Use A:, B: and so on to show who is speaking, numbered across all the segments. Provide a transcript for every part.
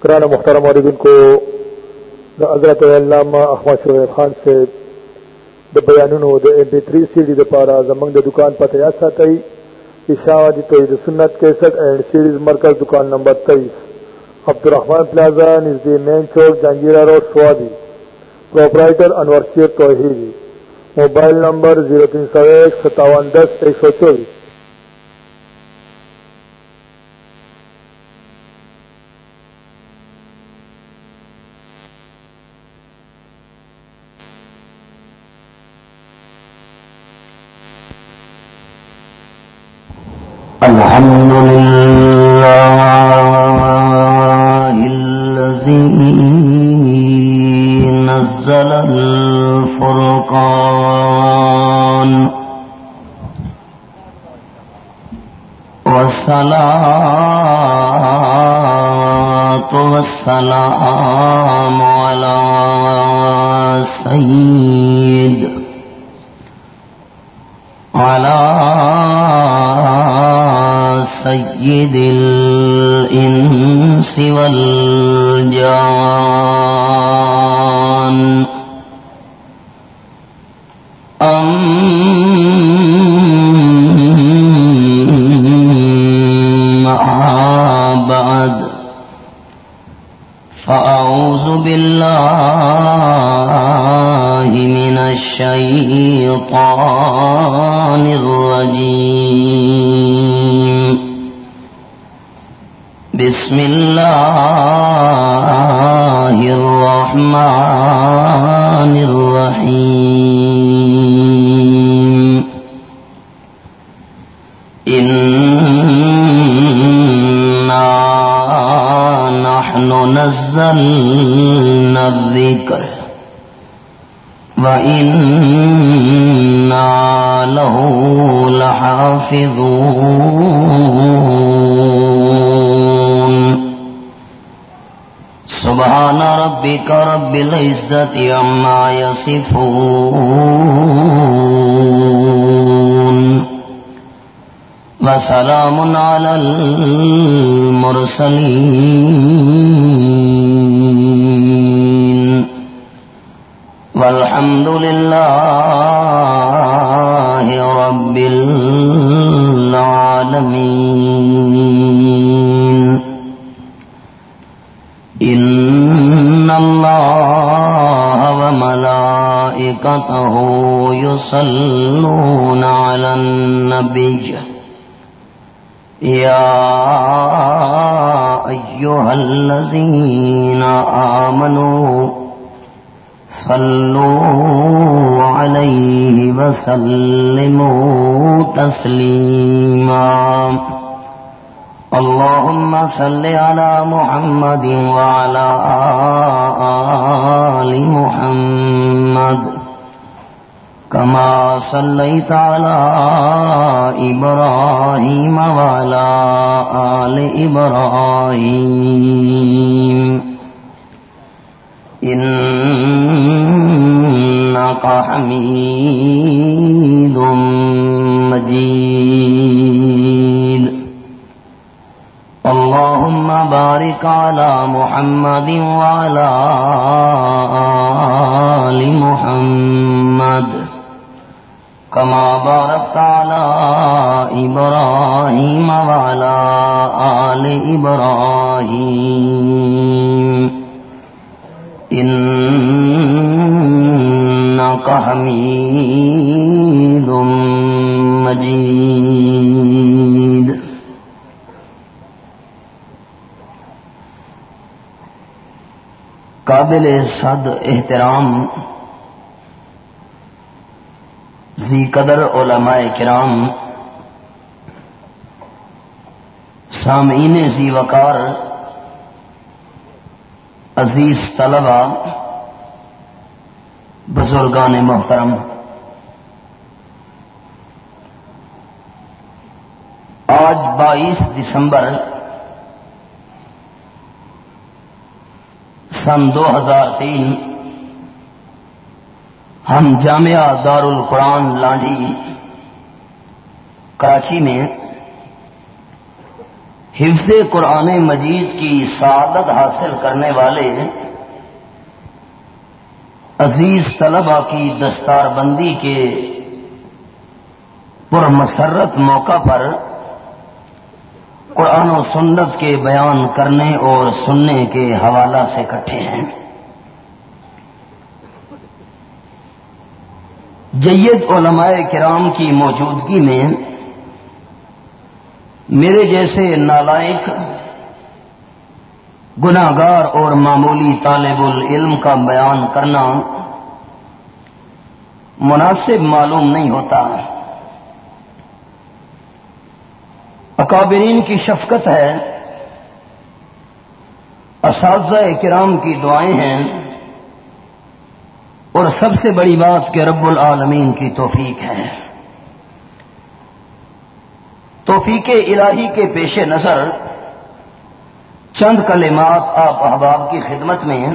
A: قرآن مختار موردن کو دا حضرت علامہ احمد شعیب خان سے د بیانونو د ایم پی 3 سی ڈی د پارا زمنګ د دکان پته یا ساتي اشاعتی توحید سنت 61 اینڈ سیریز مرکز دکان نمبر 23 عبدالرحمن پلازا، نزدی مین چوک، Jahangira road, Swabi. Proprietor Anwar Sher Tauheedi. Mobile number 0301 5710 124
B: الحمد العزة عما يصفون وسلام على المرسلين والحمد لله وملائكته يصلون على النبي. يا أيها الذين آمنوا صلوا عليه وسلموا تسليما. اللهم صل على محمد وعلى آل محمد. كما صليت على إبراهيم وعلى آل إبراهيم. إنك حميد مجيد. اللهم بارك على محمد وعلى آل محمد. كما باركت على إبراهيم وعلى آل إبراهيم. إنك حميد مجيد. قابل صد احترام زی قدر علماء کرام، سامعین زی وقار، عزیز طلبا بزرگان محترم۔ آج بائیس دسمبر سن دو ہزار تین ہم جامعہ دار القرآن لانڈی، کراچی میں حفظ قرآن مجید کی سعادت حاصل کرنے والے عزیز طلبہ کی دستار بندی کے پرمسرت موقع پر قرآن و سنت کے بیان کرنے اور سننے کے حوالہ سے کٹھے ہیں۔ جید علماء کرام کی موجودگی میں میرے جیسے نالائق گناگار اور معمولی طالب العلم کا بیان کرنا مناسب معلوم نہیں ہوتا۔ اکابرین کی شفقت ہے۔ اساتذہ کرام کی دعائیں ہیں۔ اور سب سے بڑی بات کہ رب العالمین کی توفیق ہے۔ توفیق الہی کے پیش نظر چند کلمات آپ احباب کی خدمت میں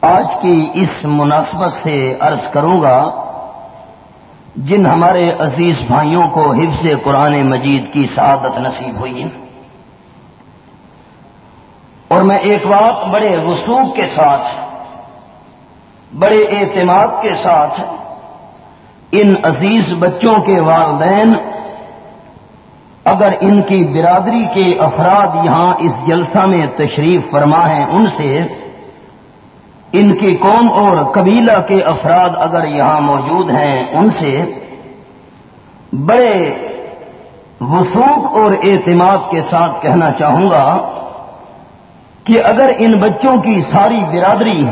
B: آج کی اس مناسبت سے عرض کروں گا جن ہمارے عزیز بھائیوں کو حفظ قرآن مجید کی سعادت نصیب ہوئی۔ اور میں ایک بات بڑے وسوخ کے ساتھ بڑے اعتماد کے ساتھ ان عزیز بچوں کے والدین، اگر ان کی برادری کے افراد یہاں اس جلسہ میں تشریف فرما ہیں، ان سے ان کی قوم اور قبیلہ کے افراد اگر یہاں موجود ہیں، ان سے بڑے وسوخ اور اعتماد کے ساتھ کہنا چاہوں گا کہ اگر ان بچوں کی ساری برادری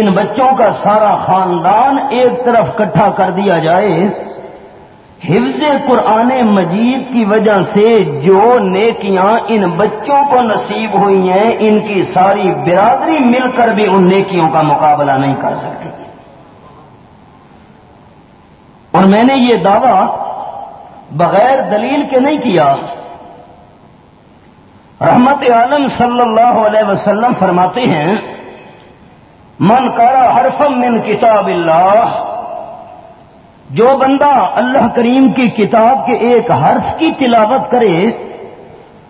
B: ان بچوں کا سارا خاندان ایک طرف کٹھا کر دیا جائے، حفظ قرآن مجید کی وجہ سے جو نیکیاں ان بچوں کو نصیب ہوئی ہیں، ان کی ساری برادری مل کر بھی ان نیکیوں کا مقابلہ نہیں کر سکتی۔ اور میں نے یہ دعویٰ بغیر دلیل کے نہیں کیا۔ رحمت عالم صلی اللہ علیہ وسلم فرماتے ہیں من کرا حرفم من کتاب اللہ، جو بندہ اللہ کریم کی کتاب کے ایک حرف کی تلاوت کرے،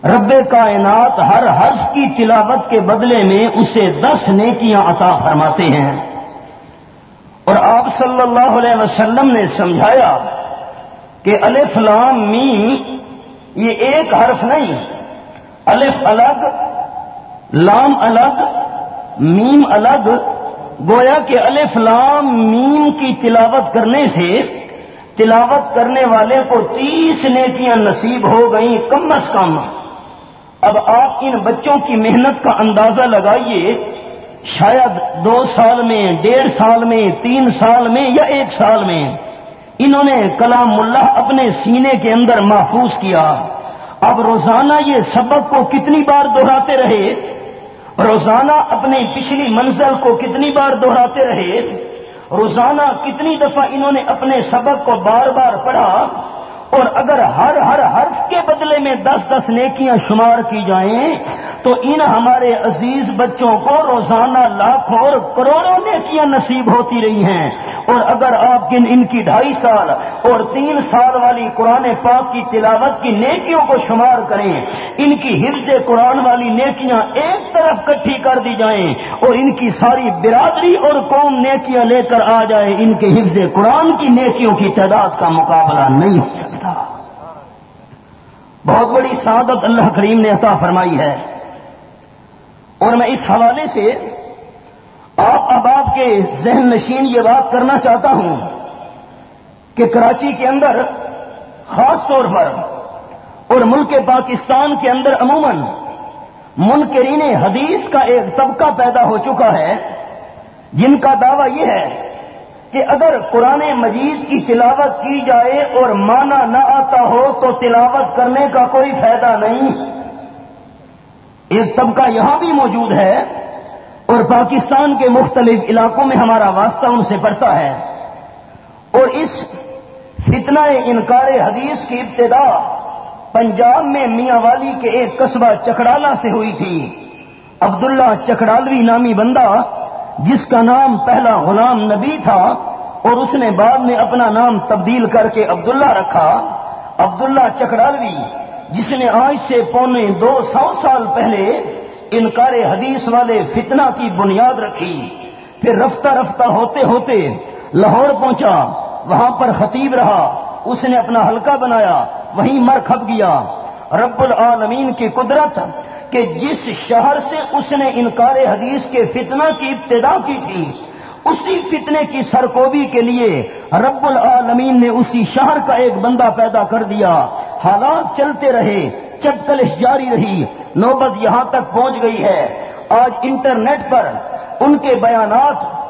B: رب کائنات ہر حرف کی تلاوت کے بدلے میں اسے دس نیکیاں عطا فرماتے ہیں۔ اور آپ صلی اللہ علیہ وسلم نے سمجھایا کہ الف لام میم یہ ایک حرف نہیں، الف الگ، لام الگ، میم الگ گویا کہ الف لام میم کی تلاوت کرنے سے تلاوت کرنے والے کو تیس نیکیاں نصیب ہو گئیں کم از کم۔ اب آپ ان بچوں کی محنت کا اندازہ لگائیے، شاید دو سال میں، ڈیڑھ سال میں، تین سال میں یا ایک سال میں۔ انہوں نے کلام اللہ اپنے سینے کے اندر محفوظ کیا۔ اب روزانہ یہ سبق کو کتنی بار دہراتے رہے؟ روزانہ اپنی پچھلی منزل کو کتنی بار دہراتے رہے؟ روزانہ کتنی دفعہ انہوں نے اپنے سبق کو بار بار پڑھا؟ اور اگر ہر ہر حرف کے بدلے میں دس دس نیکیاں شمار کی جائیں تو ان ہمارے عزیز بچوں کو روزانہ لاکھوں اور کروڑوں نیکیاں نصیب ہوتی رہی ہیں۔ اور اگر آپ کن ان کی ڈھائی سال اور تین سال والی قرآن پاک کی تلاوت کی نیکیوں کو شمار کریں، ان کی حفظ قرآن والی نیکیاں ایک طرف کٹھی کر دی جائیں اور ان کی ساری برادری اور قوم نیکیاں لے کر آ جائے، ان کے حفظ قرآن کی نیکیوں کی تعداد کا مقابلہ نہیں ہو سکتا۔ بہت بڑی سعادت اللہ کریم نے عطا فرمائی ہے۔ اور میں اس حوالے سے آپ اب کے ذہن نشین یہ بات کرنا چاہتا ہوں کہ کراچی کے اندر خاص طور پر اور ملک پاکستان کے اندر عموماً منکرین حدیث کا ایک طبقہ پیدا ہو چکا ہے، جن کا دعویٰ یہ ہے کہ اگر قرآن مجید کی تلاوت کی جائے اور مانا نہ آتا ہو تو تلاوت کرنے کا کوئی فائدہ نہیں۔ ایک طبقہ یہاں بھی موجود ہے اور پاکستان کے مختلف علاقوں میں ہمارا واسطہ ان سے پڑتا ہے۔ اور اس فتنہ انکار حدیث کی ابتدا پنجاب میں میاں والی کے ایک قصبہ چکڑالا سے ہوئی تھی۔ عبداللہ چکڑالوی نامی بندہ جس کا نام پہلا غلام نبی تھا اور اس نے بعد میں اپنا نام تبدیل کر کے عبداللہ رکھا۔ عبداللہ چکڑالوی جس نے آج سے پونے دو سو سال پہلے انکار حدیث والے فتنہ کی بنیاد رکھی، پھر رفتہ رفتہ ہوتے ہوتے لاہور پہنچا، وہاں پر خطیب رہا، اس نے اپنا حلقہ بنایا، وہیں مر کھپ گیا۔ رب العالمین کی قدرت کہ جس شہر سے اس نے انکار حدیث کے فتنہ کی ابتدا کی تھی اسی فتنے کی سرکوبی کے لیے رب العالمین نے اسی شہر کا ایک بندہ پیدا کر دیا۔ حالات چلتے رہے چٹکلش جاری رہی، نوبت یہاں تک پہنچ گئی ہے۔ آج انٹرنیٹ پر ان کے بیانات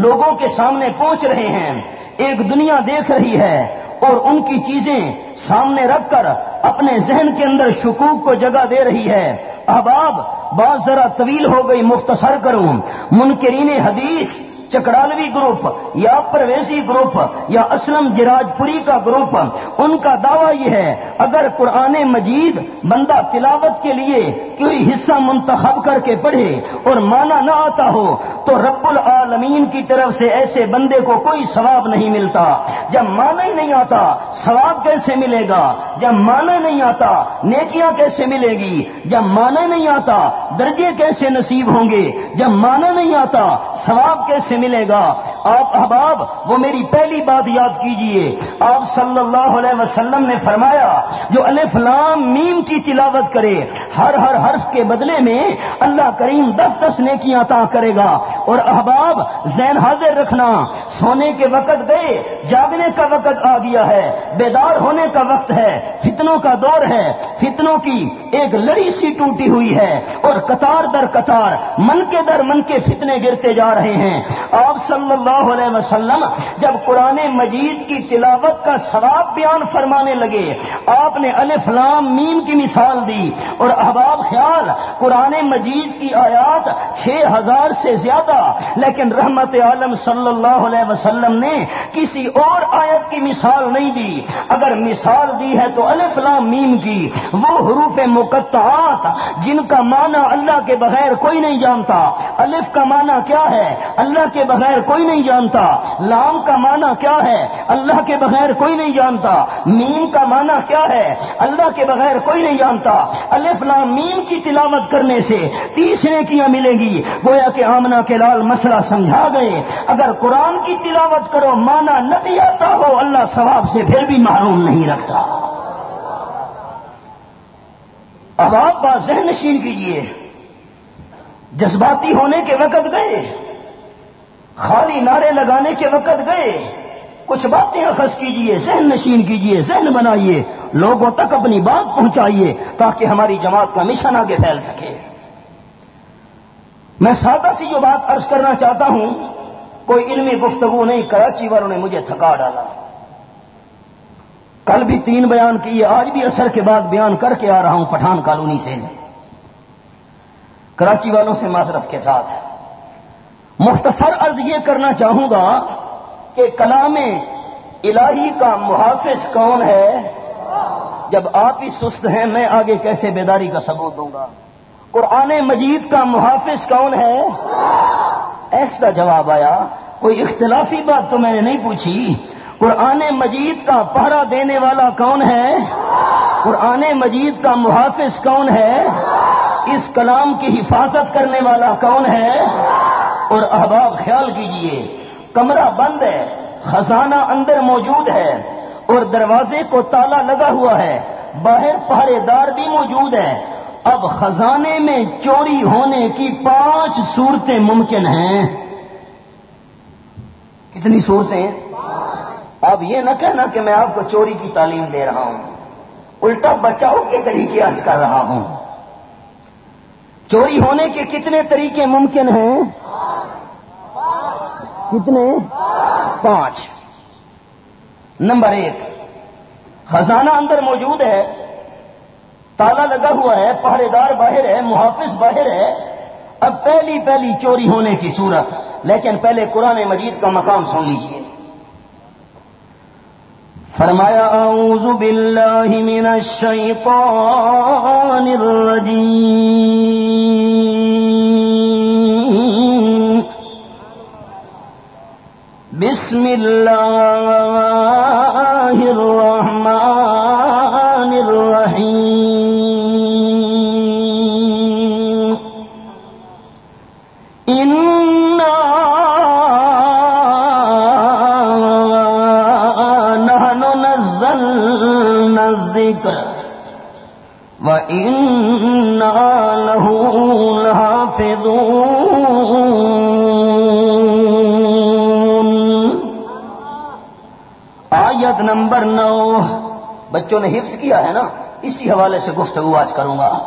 B: لوگوں کے سامنے پہنچ رہے ہیں۔ ایک دنیا دیکھ رہی ہے اور ان کی چیزیں سامنے رکھ کر اپنے ذہن کے اندر شکوک کو جگہ دے رہی ہے۔ احباب، بات ذرا طویل ہو گئی، مختصر کروں۔ منکرین حدیث چکرالوی گروپ یا پرویزی گروپ یا اسلم جراج پوری کا گروپ، ان کا دعویٰ یہ ہے، اگر قرآن مجید بندہ تلاوت کے لیے کوئی حصہ منتخب کر کے پڑھے اور مانا نہ آتا ہو، تو رب العالمین کی طرف سے ایسے بندے کو کوئی ثواب نہیں ملتا۔ جب مانا ہی نہیں آتا، ثواب کیسے ملے گا؟ جب مانا نہیں آتا، نیکیاں کیسے ملے گی؟ جب مانا نہیں آتا، درجے کیسے نصیب ہوں گے؟ جب مانا نہیں آتا ثواب کیسے ملے گا؟ آپ احباب، وہ میری پہلی بات یاد کیجیے۔ آپ صلی اللہ علیہ وسلم نے فرمایا، جو الف لام میم کی تلاوت کرے، ہر ہر حرف کے بدلے میں اللہ کریم دس دس نیکیاں عطا کرے گا۔ اور احباب، زین حاضر رکھنا، سونے کے وقت گئے، جاگنے کا وقت آ گیا ہے، بیدار ہونے کا وقت ہے، فتنوں کا دور ہے، فتنوں کی ایک لڑی سی ٹوٹی ہوئی ہے، اور قطار در قطار من کے در من کے فتنے گرتے جا رہے ہیں۔ آپ صلی اللہ اللہ علیہ وسلم جب قرآن مجید کی تلاوت کا ثواب بیان فرمانے لگے، آپ نے الف لام میم کی مثال دی اور احباب خیال، قرآن مجید کی آیات چھ ہزار سے زیادہ، لیکن رحمت عالم صلی اللہ علیہ وسلم نے کسی اور آیت کی مثال نہیں دی۔ اگر مثال دی ہے تو الف لام میم کی، وہ حروف مقطعات جن کا معنی اللہ کے بغیر کوئی نہیں جانتا۔ الف کا معنی کیا ہے؟ اللہ کے بغیر کوئی نہیں جانتا۔ لام کا معنی کیا ہے؟ اللہ کے بغیر کوئی نہیں جانتا۔ میم کا معنی کیا ہے؟ اللہ کے بغیر کوئی نہیں جانتا۔ الف لام میم کی تلاوت کرنے سے تیسرے کیا ملے گی۔ گویا کہ آمنا کے لال مسئلہ سمجھا گئے۔ اگر قرآن کی تلاوت کرو مانا نہ بھی آتا ہو، اللہ ثواب سے پھر بھی معروم نہیں رکھتا۔ اب آپ بات ذہن نشین کیجیے جذباتی ہونے کے وقت گئے۔ خالی نعرے لگانے کے وقت گئے۔ کچھ باتیں اخذ کیجیے، ذہن نشین کیجیے، ذہن بنائیے، لوگوں تک اپنی بات پہنچائیے تاکہ ہماری جماعت کا مشن آگے پھیل سکے۔ میں سادہ سی جو بات عرض کرنا چاہتا ہوں، کوئی علمی گفتگو نہیں، کراچی والوں نے مجھے تھکا ڈالا۔ کل بھی تین بیان کیے، آج بھی اثر کے بعد بیان کر کے آ رہا ہوں پٹھان کالونی سے۔ کراچی والوں سے معذرت کے ساتھ۔ ہے مختصر عرض یہ کرنا چاہوں گا کہ کلام الہی کا محافظ کون ہے؟ جب آپ ہی سست ہیں، میں آگے کیسے بیداری کا ثبوت دوں گا؟ قرآن مجید کا محافظ کون ہے؟ ایسا جواب آیا، کوئی اختلافی بات تو میں نے نہیں پوچھی۔ قرآن مجید کا پہرا دینے والا کون ہے؟ قرآن مجید کا محافظ کون ہے؟ اس کلام کی حفاظت کرنے والا کون ہے؟ اور احباب خیال کیجیے، کمرہ بند ہے، خزانہ اندر موجود ہے، اور دروازے کو تالا لگا ہوا ہے، باہر پہرے دار بھی موجود ہے اب خزانے میں چوری ہونے کی پانچ صورتیں ممکن ہیں۔ کتنی صورتیں؟ اب یہ نہ کہنا کہ میں آپ کو چوری کی تعلیم دے رہا ہوں۔ الٹا بچاؤ کے طریقے آج کر رہا ہوں۔ چوری ہونے کے کتنے طریقے ممکن ہیں؟ کتنے؟ پانچ۔ نمبر ایک، خزانہ اندر موجود ہے، تالا لگا ہوا ہے پہرے دار باہر ہے، محافظ باہر ہے۔ اب پہلی پہلی چوری ہونے کی صورت، لیکن پہلے قرآن مجید کا مقام سن لیجیے فرمایا، اعوذ باللہ من الشیطان الرجیم۔ بسم اللہ نمبر نو بچوں نے حفظ کیا ہے نا؟ اسی حوالے سے گفتگو آج کروں گا۔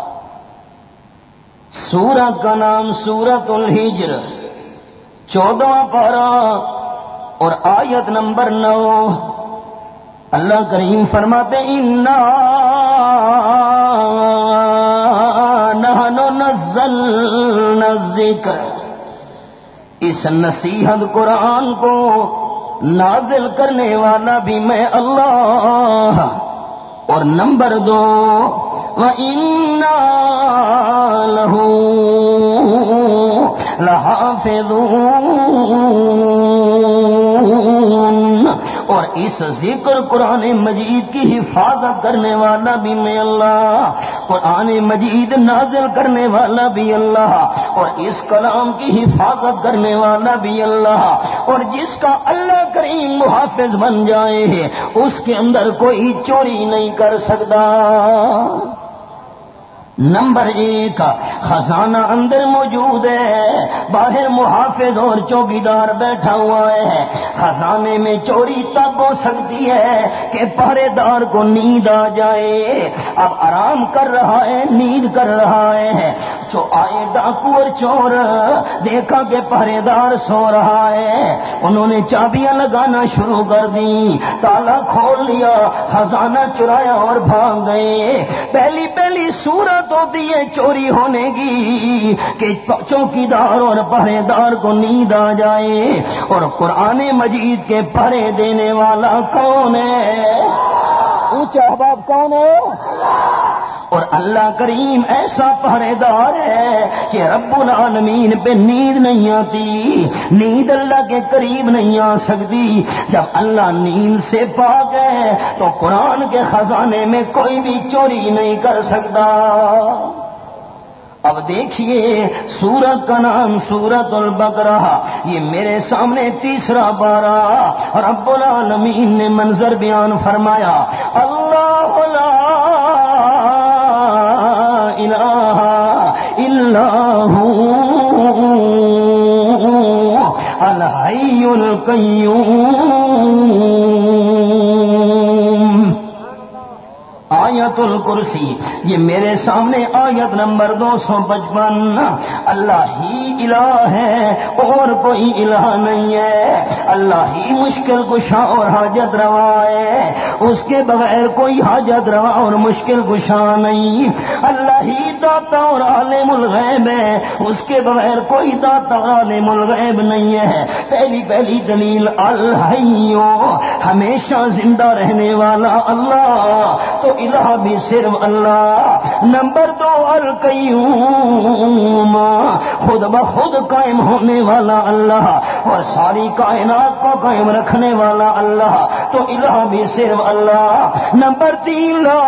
B: سورت کا نام سورت الحجر چودہ پارا اور آیت نمبر نو۔ اللہ کریم فرماتے انا نہنو نزل ذکر اس نصیحت قرآن کو نازل کرنے والا بھی میں اللہ۔ اور نمبر دو لہو لحافظون۔ اور اس ذکر قرآن مجید کی حفاظت کرنے والا بھی میں اللہ، قرآن مجید نازل کرنے والا بھی اللہ، اور اس کلام کی حفاظت کرنے والا بھی اللہ، اور جس کا اللہ کریم محافظ بن جائے، اس کے اندر کوئی چوری نہیں کر سکتا۔ نمبر ایک، خزانہ اندر موجود ہے، باہر محافظ اور چوکیدار بیٹھا ہوا ہے۔ خزانے میں چوری تب ہو سکتی ہے کہ پہرے دار کو نیند آ جائے۔ اب آرام کر رہا ہے، نیند کر رہا ہے۔ جو آئے ڈاکو اور چور، دیکھا کہ پہرے دار سو رہا ہے۔ انہوں نے چابیاں لگانا شروع کر دی تالا کھول لیا، خزانہ چرایا اور بھاگ گئے۔ پہلی پہلی سورت ہوتی ہے چوری ہونے کی کہ چوکی دار اور پہرے دار کو نیند آ جائے اور قرآن مجید کے پہرے دینے والا کون ہے؟ اونچا احباب کون ہے اور اللہ کریم ایسا پہرے دار ہے کہ رب العالمین پہ نیند نہیں آتی، نیند اللہ کے قریب نہیں آ سکتی۔ جب اللہ نیند سے پا گئے تو قرآن کے خزانے میں کوئی بھی چوری نہیں کر سکتا۔ اب دیکھیے سورت کا نام سورت البقرہ، یہ میرے سامنے تیسرا بارہ رب العالمین نے منظر بیان فرمایا، اللہ الہ الا الحی القیوم آیت الکرسی یہ میرے سامنے آیت نمبر دو سو پچپن۔ اللہ ہی الہ ہے اور کوئی الہ نہیں ہے۔ اللہ ہی مشکل کشا اور حاجت روا ہے۔ اس کے بغیر کوئی حاجت روا اور مشکل کشا نہیں۔ اللہ ہی داتا اور عالم الغیب ہے۔ اس کے بغیر کوئی داتا اور عالم الغیب نہیں ہے۔ پہلی پہلی دلیل الحیو۔ ہمیشہ زندہ رہنے والا اللہ۔ تو الہ بھی صرف اللہ۔ نمبر دو القیوم، خود بخود قائم ہونے والا اللہ اور ساری کائنات کو قائم رکھنے والا اللہ، تو الہ بھی صرف اللہ۔ نمبر تین، لا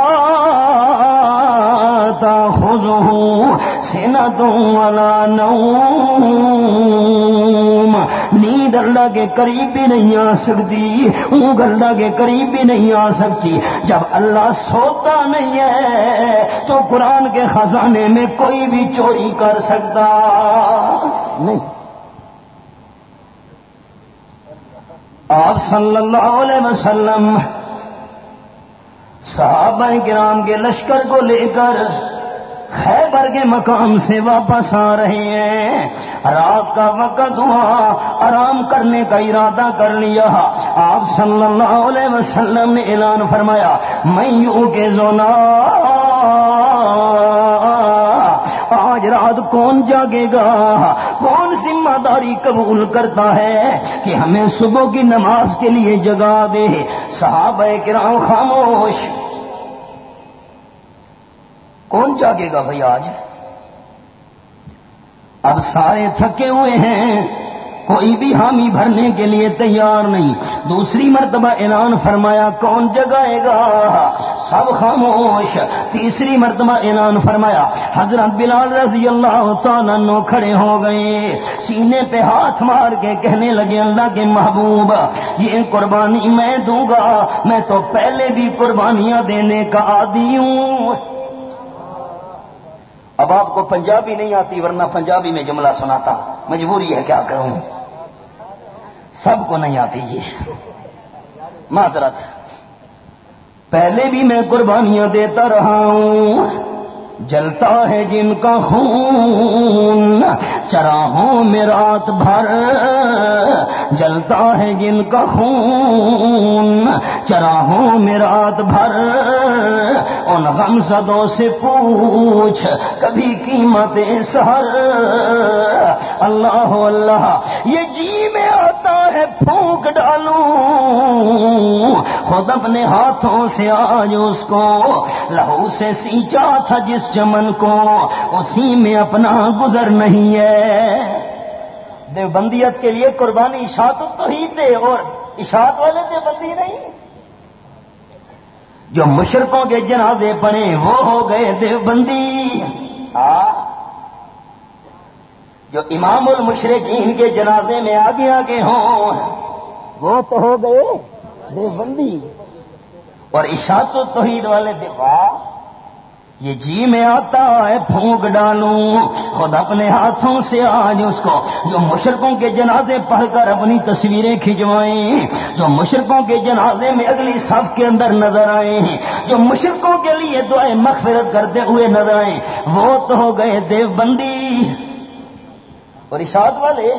B: تاخذہ سنۃ ولا نوم۔ نیند اللہ کے قریب بھی نہیں آ سکتی، اونگ اللہ کے قریب بھی نہیں آ سکتی۔ جب اللہ سوتا نہیں ہے تو قرآن کے خزانے میں کوئی بھی چوری کر سکتا۔ نہیں۔ آپ صلی اللہ علیہ وسلم صحابہ کرام کے لشکر کو لے کر خیبر کے مقام سے واپس آ رہے ہیں۔ رات کا وقت ہوا، آرام کرنے کا ارادہ کر لیا۔ آپ صلی اللہ علیہ وسلم نے اعلان فرمایا، میں یوں کے زونا آج رات کون جاگے گا؟ کون ذمہ داری قبول کرتا ہے کہ ہمیں صبح کی نماز کے لیے جگا دے؟ صحابہ کرام خاموش۔ کون جاگے گا بھائی آج؟ اب سارے تھکے ہوئے ہیں۔ کوئی بھی حامی بھرنے کے لیے تیار نہیں۔ دوسری مرتبہ اعلان فرمایا، کون جگائے گا؟ سب خاموش۔ تیسری مرتبہ اعلان فرمایا، حضرت بلال رضی اللہ تعالیٰ نو کھڑے ہو گئے۔ سینے پہ ہاتھ مار کے کہنے لگے، اللہ کے محبوب، یہ قربانی میں دوں گا۔ میں تو پہلے بھی قربانیاں دینے کا عادی ہوں۔ اب آپ کو پنجابی نہیں آتی، ورنہ پنجابی میں جملہ سناتا۔ مجبوری ہے کیا کروں؟ سب کو نہیں آتی یہ۔ معذرت۔ پہلے بھی میں قربانیاں دیتا رہا ہوں۔ جلتا ہے جن کا خون۔ چراہوں میں رات بھر جلتا ہے جن کا خون۔ چراہوں میں رات بھر ان غم زدوں سے پوچھ۔ کبھی قیمت سہر۔ اللہ اللہ، یہ جی میں آتا ہے پھونک ڈالوں۔ خود اپنے ہاتھوں سے آج اس کو لہو سے سینچا تھا جس چمن کو، اسی میں اپنا گزر نہیں ہے۔ دیوبندیت کے لیے قربانی اشاعت تو ہی دے اور اشاعت والے دیوبندی نہیں۔ جو مشرقوں کے جنازے پڑے وہ ہو گئے دیوبندی۔ ہاں۔ جو امام المشرقین کے جنازے میں آگے آگے ہوں وہ تو ہو گئے دیوبندی۔ اور اشاعت و توحید والے دیوا، یہ جی میں آتا ہے پھونک ڈالوں، خود اپنے ہاتھوں سے آج اس کو۔ جو مشرقوں کے جنازے پڑھ کر اپنی تصویریں کھنچوائیں، جو مشرقوں کے جنازے میں اگلی صف کے اندر نظر آئے ہیں جو مشرقوں کے لیے دعائیں مغفرت کرتے ہوئے نظر آئے وہ تو ہو گئے دیو بندی اور اشاعت والے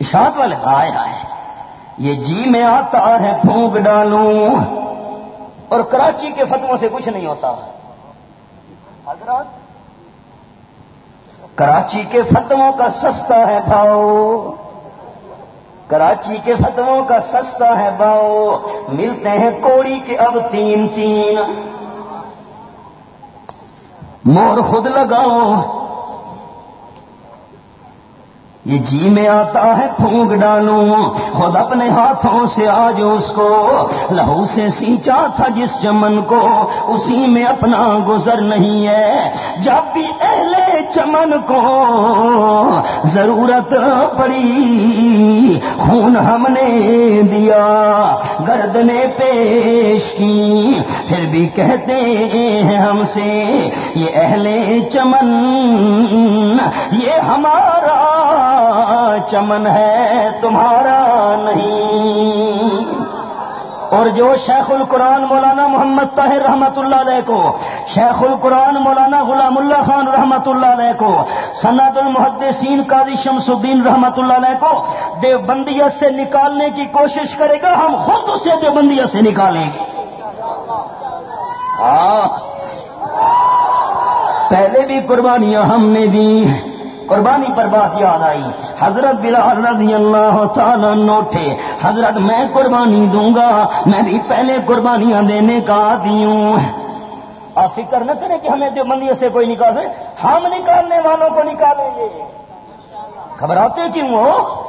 B: اشاعت والے آئے آئے۔ یہ جی میں آتا ہے، پھونک ڈالوں۔ اور کراچی کے فتووں سے کچھ نہیں ہوتا۔ حضرات، کراچی کے فتووں کا سستا ہے بھاؤ۔ کراچی کے فتووں کا سستا ہے باؤ ملتے ہیں کوڑی کے اب تین تین۔ مور خود لگاؤ۔ یہ جی میں آتا ہے پھونک ڈالوں، خود اپنے ہاتھوں سے آج اس کو لہو سے سینچا تھا جس چمن کو، اسی میں اپنا گزر نہیں ہے۔ جب بھی اہل چمن کو ضرورت پڑی، خون ہم نے دیا گرد نے پیش کی۔ پھر بھی کہتے ہیں ہم سے، یہ اہل چمن، یہ ہمارا چمن ہے، تمہارا نہیں۔ اور جو شیخ القرآن مولانا محمد طاہر رحمت اللہ علیہ کو، شیخ القرآن مولانا غلام اللہ خان رحمت اللہ علیہ کو سنت المحدثین قاضی شمس الدین رحمت اللہ علیہ کو، دیوبندیت سے نکالنے کی کوشش کرے گا، ہم خود اسے دیوبندیت سے نکالیں گے۔ ہاں۔ پہلے بھی قربانیاں ہم نے دی قربانی پر بات یاد آئی۔ حضرت بلال رضی اللہ تعالیٰ نوٹے حضرت، میں قربانی دوں گا، میں بھی پہلے قربانیاں دینے کا آتی ہوں۔ آپ فکر نہ کریں کہ ہمیں دیوبندی سے کوئی نکالے۔ ہم نکالنے والوں کو نکالیں گے۔ گھبراتے کیوں ہو؟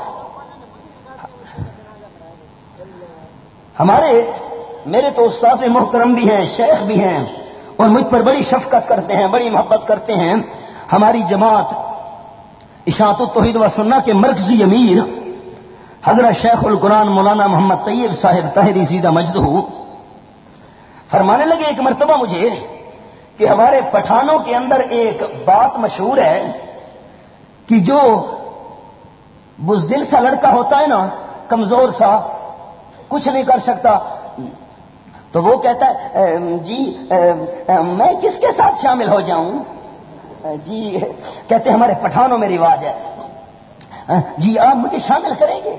B: ہمارے، میرے تو استاذ محترم بھی ہیں، شیخ بھی ہیں۔ اور مجھ پر بڑی شفقت کرتے ہیں، بڑی محبت کرتے ہیں۔ ہماری جماعت اشاعت التوحید و سننا کے مرکزی امیر حضرت شیخ القرآن مولانا محمد طیب صاحب طاہری سیدہ مجد فرمانے لگے ایک مرتبہ مجھے کہ ہمارے پٹھانوں کے اندر ایک بات مشہور ہے کہ جو بزدل سا لڑکا ہوتا ہے نا، کمزور سا، کچھ نہیں کر سکتا۔ تو وہ کہتا ہے جی میں کس کے ساتھ شامل ہو جاؤں؟ جی کہتے ہمارے پٹھانوں میں رواج ہے۔ جی آپ مجھے شامل کریں گے؟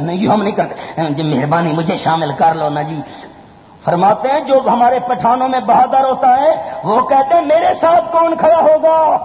B: نہیں جی ہم نہیں کرتے۔ جی مہربانی، مجھے شامل کر لو نا جی۔ فرماتے ہیں، جو ہمارے پٹھانوں میں بہادر ہوتا ہے، وہ کہتے ہیں، میرے ساتھ کون کھڑا ہوگا؟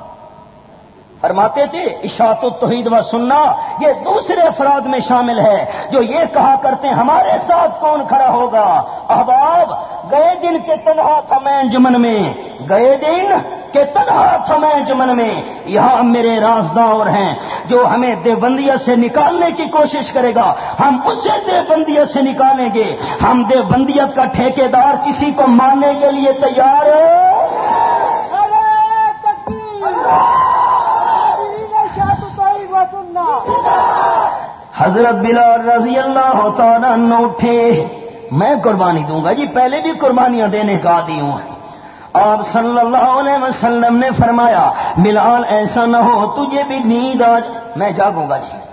B: فرماتے تھے، اشاعت التوحید و سننا یہ دوسرے افراد میں شامل ہے جو یہ کہا کرتے ہیں، ہمارے ساتھ کون کھڑا ہوگا؟ احباب، گئے دن کے تنہا تھا میں جمن میں، گئے دن کہ تنہا تھمے جمن میں۔ یہاں میرے رازدار ہیں جو ہمیں دیوبندیت سے نکالنے کی کوشش کرے گا۔ ہم اسے دیوبندیت سے نکالیں گے۔ ہم دیوبندیت کا ٹھیکیدار کسی کو ماننے کے لیے تیار حضرت بلال رضی اللہ تعالیٰ اٹھے۔ میں قربانی دوں گا جی پہلے بھی قربانیاں دینے کا آدی ہوں۔ آپ صلی اللہ علیہ وسلم نے فرمایا، بلال ایسا نہ ہو، تجھے بھی نیند آج میں جاگوں گا جی۔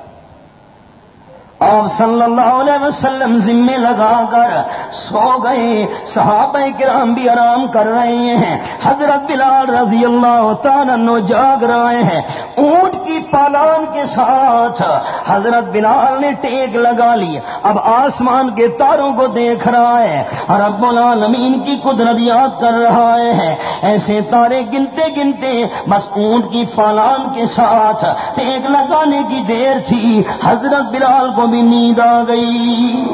B: آپ صلی اللہ علیہ وسلم ذمے لگا کر سو گئے۔ صحابہ کرام بھی آرام کر رہے ہیں۔ حضرت بلال رضی اللہ تعالیٰ جاگ رہے ہیں۔ اونٹ کی پالان کے ساتھ حضرت بلال نے ٹیک لگا لی۔ اب آسمان کے تاروں کو دیکھ رہا ہے۔ رب العالمین کی قدرت یاد کر رہا ہے۔ ایسے تارے گنتے گنتے بس اونٹ کی پالان کے ساتھ ٹیک لگانے کی دیر تھی۔ حضرت بلال کو بھی نیند آ گئی۔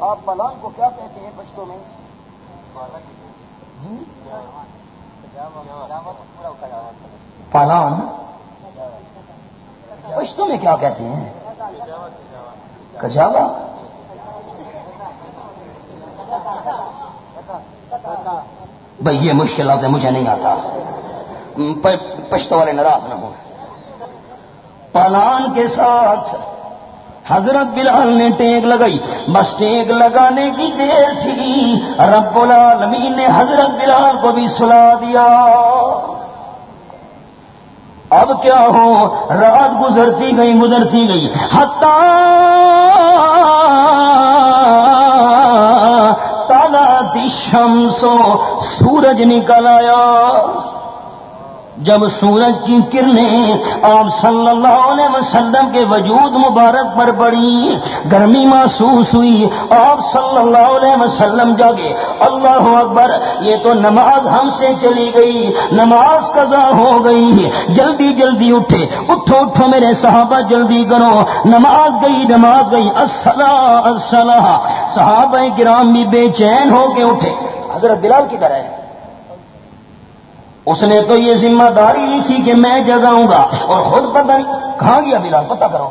B: آپ پلان کو کیا کہتے ہیں بچوں میں؟ جی؟ پالان پشتوں میں کیا کہتے ہیں؟ کجاوا؟ بھائی یہ مشکلات سے مجھے نہیں آتا۔ پشتوں والے ناراض نہ ہوں۔ پالان کے ساتھ حضرت بلال نے ٹیک لگائی، بس ٹیک لگانے کی دیر تھی۔ رب العالمین نے حضرت بلال کو بھی سلا دیا۔ اب کیا ہو؟ رات گزرتی گئی گزرتی گئی۔ ہتا تالا شمسو سورج نکل آیا۔ جب سورج کی کرنیں آپ صلی اللہ علیہ وسلم کے وجود مبارک پر پڑی، گرمی محسوس ہوئی، آپ صلی اللہ علیہ وسلم جاگے۔ اللہ اکبر، یہ تو نماز ہم سے چلی گئی، نماز قضا ہو گئی۔ جلدی جلدی اٹھے۔ اٹھو اٹھو میرے صحابہ، جلدی کرو۔ نماز گئی نماز گئی۔ السلام السلام صحابہ گرام بھی بے چین ہو کے اٹھے۔ حضرت بلال کی طرح ہے۔ اس نے تو یہ ذمہ داری لی تھی کہ میں جگاؤں گا اور خود پتہ نہیں کہاں گیا بلال؟ پتہ کرو۔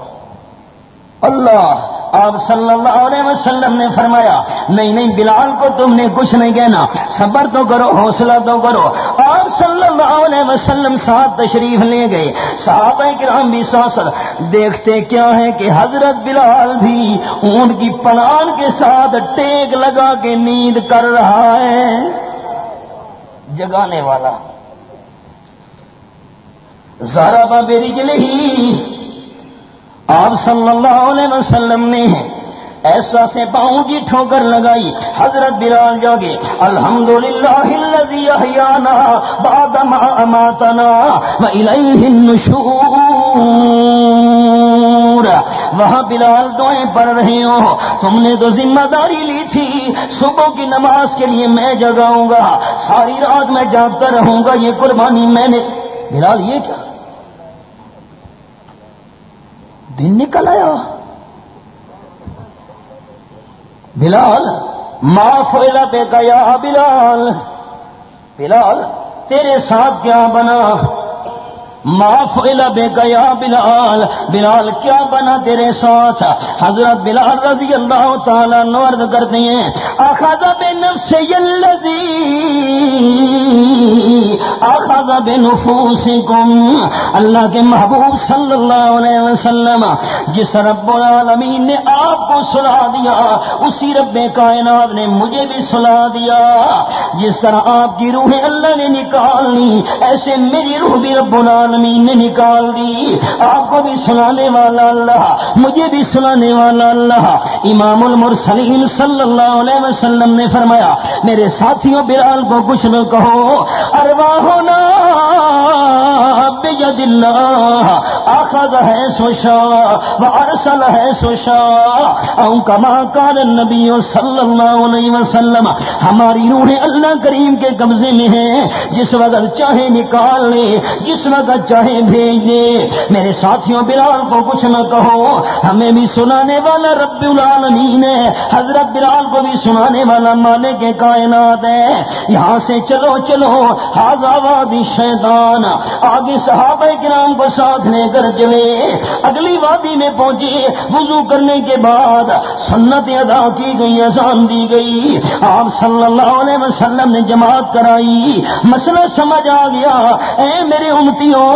B: اللہ، آپ صلی اللہ علیہ وسلم نے فرمایا، نہیں نہیں، بلال کو تم نے کچھ نہیں کہنا۔ صبر تو کرو، حوصلہ تو کرو۔ آپ صلی اللہ علیہ وسلم ساتھ تشریف لے گئے۔ صحابہ کرام بھی ساسر دیکھتے کیا ہے کہ حضرت بلال بھی اونٹ کی پنان کے ساتھ ٹیک لگا کے نیند کر رہا ہے۔ جگانے والا۔ زارا بابری کے ہی۔ آپ صلی اللہ علیہ وسلم نے ایسا سے پاؤں کی ٹھوکر لگائی۔ حضرت بلال جاگے۔ الحمد للہ باد ماتنا وہاں بلال دعائیں پڑھ رہے ہو تم نے تو ذمہ داری لی تھی۔ صبح کی نماز کے لیے میں جگاؤں گا۔ ساری رات میں جاگتا رہوں گا۔ یہ قربانی میں نے بلال، یہ کیا؟ دن نکل آیا۔ بلال معاف بے گیا بلال۔ بلال تیرے ساتھ کیا بنا؟ معاف بے گیا بلال بلال کیا بنا تیرے ساتھ؟ حضرت بلال رضی اللہ تعالیٰ نورد کرتے ہیں آخاز بے نفس یلزی آخاز بے نفوسکم اللہ کے محبوب صلی اللہ علیہ وسلم، جس رب العالمین نے آپ کو سلا دیا، اسی رب کائنات نے مجھے بھی سلا دیا۔ جس طرح آپ کی روح اللہ نے نکال لی، ایسے میری روح بھی رب العالمین العالمین نے نکال دی۔ آپ کو بھی سنانے والا اللہ، مجھے بھی سنانے والا اللہ۔ امام المرسلین صلی اللہ علیہ وسلم نے فرمایا، میرے ساتھیوں بلال کو کچھ نہ کہو۔ اروا ہونا اللہ۔ آخذ ہے سوشا و ارسل ہے سوشا او کما کان نبی صلی اللہ علیہ وسلم۔ ہماری روح اللہ کریم کے قبضے میں ہے۔ جس وقت چاہے نکال لے، جس وقت چاہے بھیج دے۔ میرے ساتھیوں بلال کو کچھ نہ کہو، ہمیں بھی سنانے والا رب العالمین ہے۔ حضرت بلال کو بھی سنانے والا مانے کے کائنات ہے۔ یہاں سے چلو چلو حاض آبادی شیطان، آگے صحابہ کرام کو ساتھ لے کر چلے۔ اگلی وادی میں پہنچے۔ وضو کرنے کے بعد سنت ادا کی گئی، اذان دی گئی۔ آپ صلی اللہ علیہ وسلم نے جماعت کرائی۔ مسئلہ سمجھ آ گیا۔ اے میرے امتیوں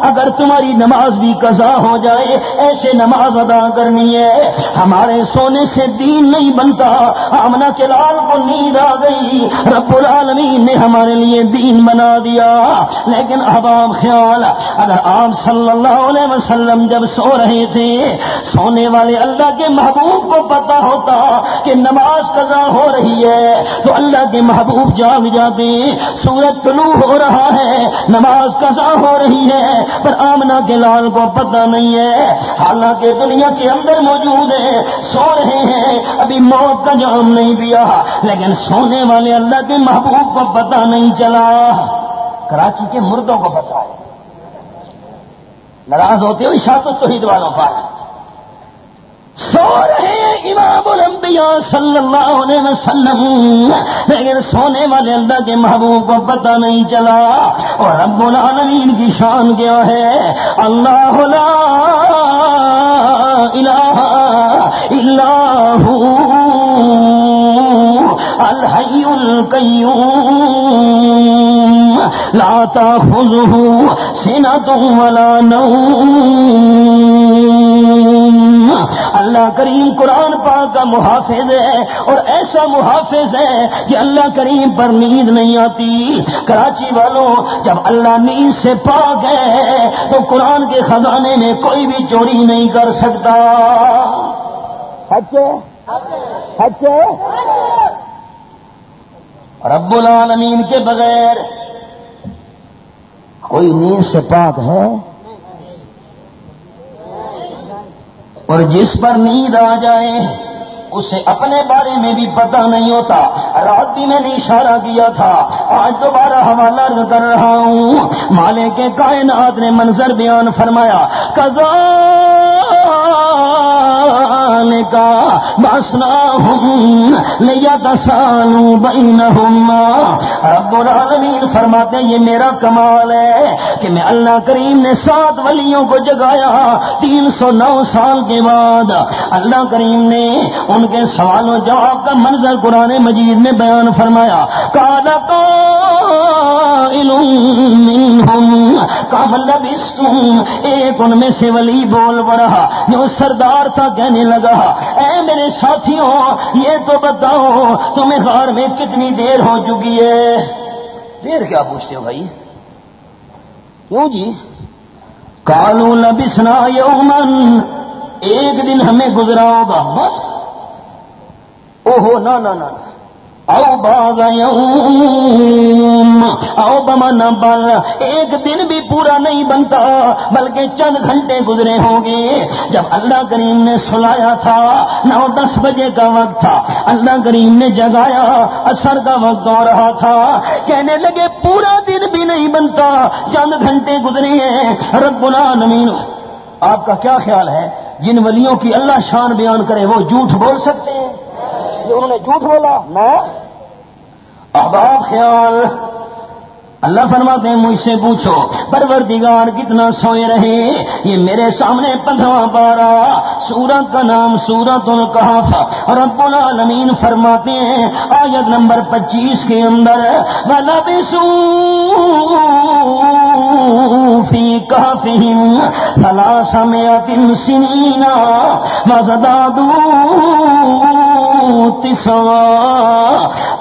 B: اگر تمہاری نماز بھی قضا ہو جائے، ایسے نماز ادا کرنی ہے۔ ہمارے سونے سے دین نہیں بنتا آمنا کے لال کو نیند آ گئی۔ رب العالمین نے ہمارے لیے دین بنا دیا۔ لیکن اب آپ خیال، اگر آپ صلی اللہ علیہ وسلم جب سو رہے تھے، سونے والے اللہ کے محبوب کو پتا ہوتا کہ نماز قضا ہو رہی ہے، تو اللہ کے محبوب جاگ جاتے۔ سورج طلوع ہو رہا ہے، نماز قضا ہو رہی ہے، پر آمنا کے لال کو پتہ نہیں ہے۔ حالانکہ دنیا کے اندر موجود ہے، سو رہے ہیں، ابھی موت کا جام نہیں پیا۔ لیکن سونے والے اللہ کے محبوب کو پتہ نہیں چلا۔ کراچی کے مردوں کو پتا ہے۔ ناراض ہوتے ہوئے شاہ تو توحید والوں پر سو رہے امام الانبیاء صلی اللہ علیہ وسلم، لیکن سونے والے اللہ کے محبوب کو پتہ نہیں چلا، اور رب العالمین کی شان کیا ہے؟ اللہ لا الہ الا الحی القیوم، لا تاخذه سنة ولا نوم۔ اللہ کریم قرآن پاک کا محافظ ہے اور ایسا محافظ ہے کہ اللہ کریم پر نیند نہیں آتی۔ کراچی والوں، جب اللہ نیند سے پاک ہے، تو قرآن کے خزانے میں کوئی بھی چوری نہیں کر سکتا۔ سچ سچ رب العالمین کے بغیر کوئی نیند سے پاک ہے؟ اور جس پر نیند آ جائے، اسے اپنے بارے میں بھی پتہ نہیں ہوتا۔ رات بھی میں نے اشارہ کیا تھا۔ آج دوبارہ حوالہ کر رہا ہوں۔ مالے کے کائنات نے منظر بیان فرمایا کزا کا بسنا ہوں لیا بین رب العالمین فرماتے یہ میرا کمال ہے کہ میں اللہ کریم نے سات ولیوں کو جگایا، تین سو نو سال کے بعد اللہ کریم نے ان کے سوال و جواب کا منظر قرآن مجید میں بیان فرمایا، کالا کا مطلب ایک ان میں سے ولی بول پڑا جو سردار تھا کہنے لگا، اے میرے ساتھیوں، یہ تو بتاؤ، تمہیں غار میں کتنی دیر ہو چکی ہے؟ دیر کیا پوچھتے ہو بھائی؟ کیوں جی؟ کالو لبسنا یومن ایک دن ہمیں گزرا ہوگا، بس؟ او ہو نہ او باز او بمانا بل ایک دن بھی پورا نہیں بنتا، بلکہ چند گھنٹے گزرے ہوں گے۔ جب اللہ کریم نے سلایا تھا، نو دس بجے کا وقت تھا، اللہ کریم نے جگایا، اثر کا وقت ہو رہا تھا۔ کہنے لگے، پورا دن بھی نہیں بنتا، چند گھنٹے گزرے ہیں۔ رب العالمین، آپ کا کیا خیال ہے؟ جن ولیوں کی اللہ شان بیان کرے، وہ جھوٹ بول سکتے ہیں؟ انہوں نے جھوٹ بولا، میں احباب خیال، اللہ فرماتے ہیں، مجھ سے پوچھو، پروردگار کتنا سوئے رہے؟ یہ میرے سامنے پندرہ بارہ سورت کا نام سورت القحف رب العالمین فرماتے ہیں، آیت نمبر پچیس کے اندر والا فی کافہم فلا میں سنینا مزدادو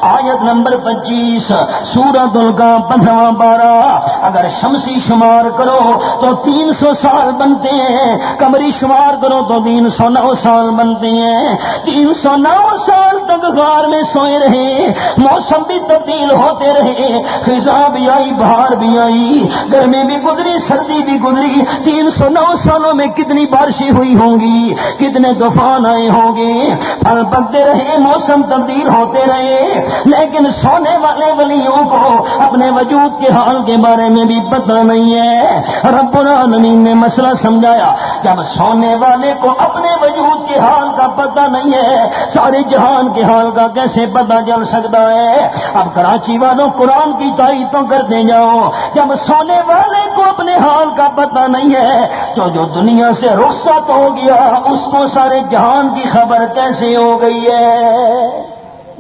B: آیت نمبر پچیس سورت کا پندرہ بارہ اگر شمسی شمار کرو تو تین سو سال بنتے ہیں کمری شمار کرو تو تین سو نو سال بنتے ہیں۔ تین سو نو سال تک غار میں سوئے رہے، موسم بھی تبدیل ہوتے رہے۔ خزاں بھی آئی، بہار بھی آئی، گرمی بھی گزری، سردی بھی گزری۔ تین سو نو سالوں میں کتنی بارشیں ہوئی ہوں گی؟ کتنے طوفان آئے ہوں گے؟ پھل پکتے رہے، موسم تبدیل ہوتے رہے۔ لیکن سونے والے ولیوں کو اپنے وجود کے حال کے بارے میں بھی پتہ نہیں ہے۔ رب العالمین نے مسئلہ سمجھایا۔ جب سونے والے کو اپنے وجود کے حال کا پتہ نہیں ہے، سارے جہان کے حال کا کیسے پتہ چل سکتا ہے؟ اب کراچی والوں قرآن کی تائید تو کرتے جاؤ۔ جب سونے والے کو اپنے حال کا پتہ نہیں ہے، تو جو دنیا سے رخصت ہو گیا، اس کو سارے جہان کی خبر کیسے ہو گئی ہے؟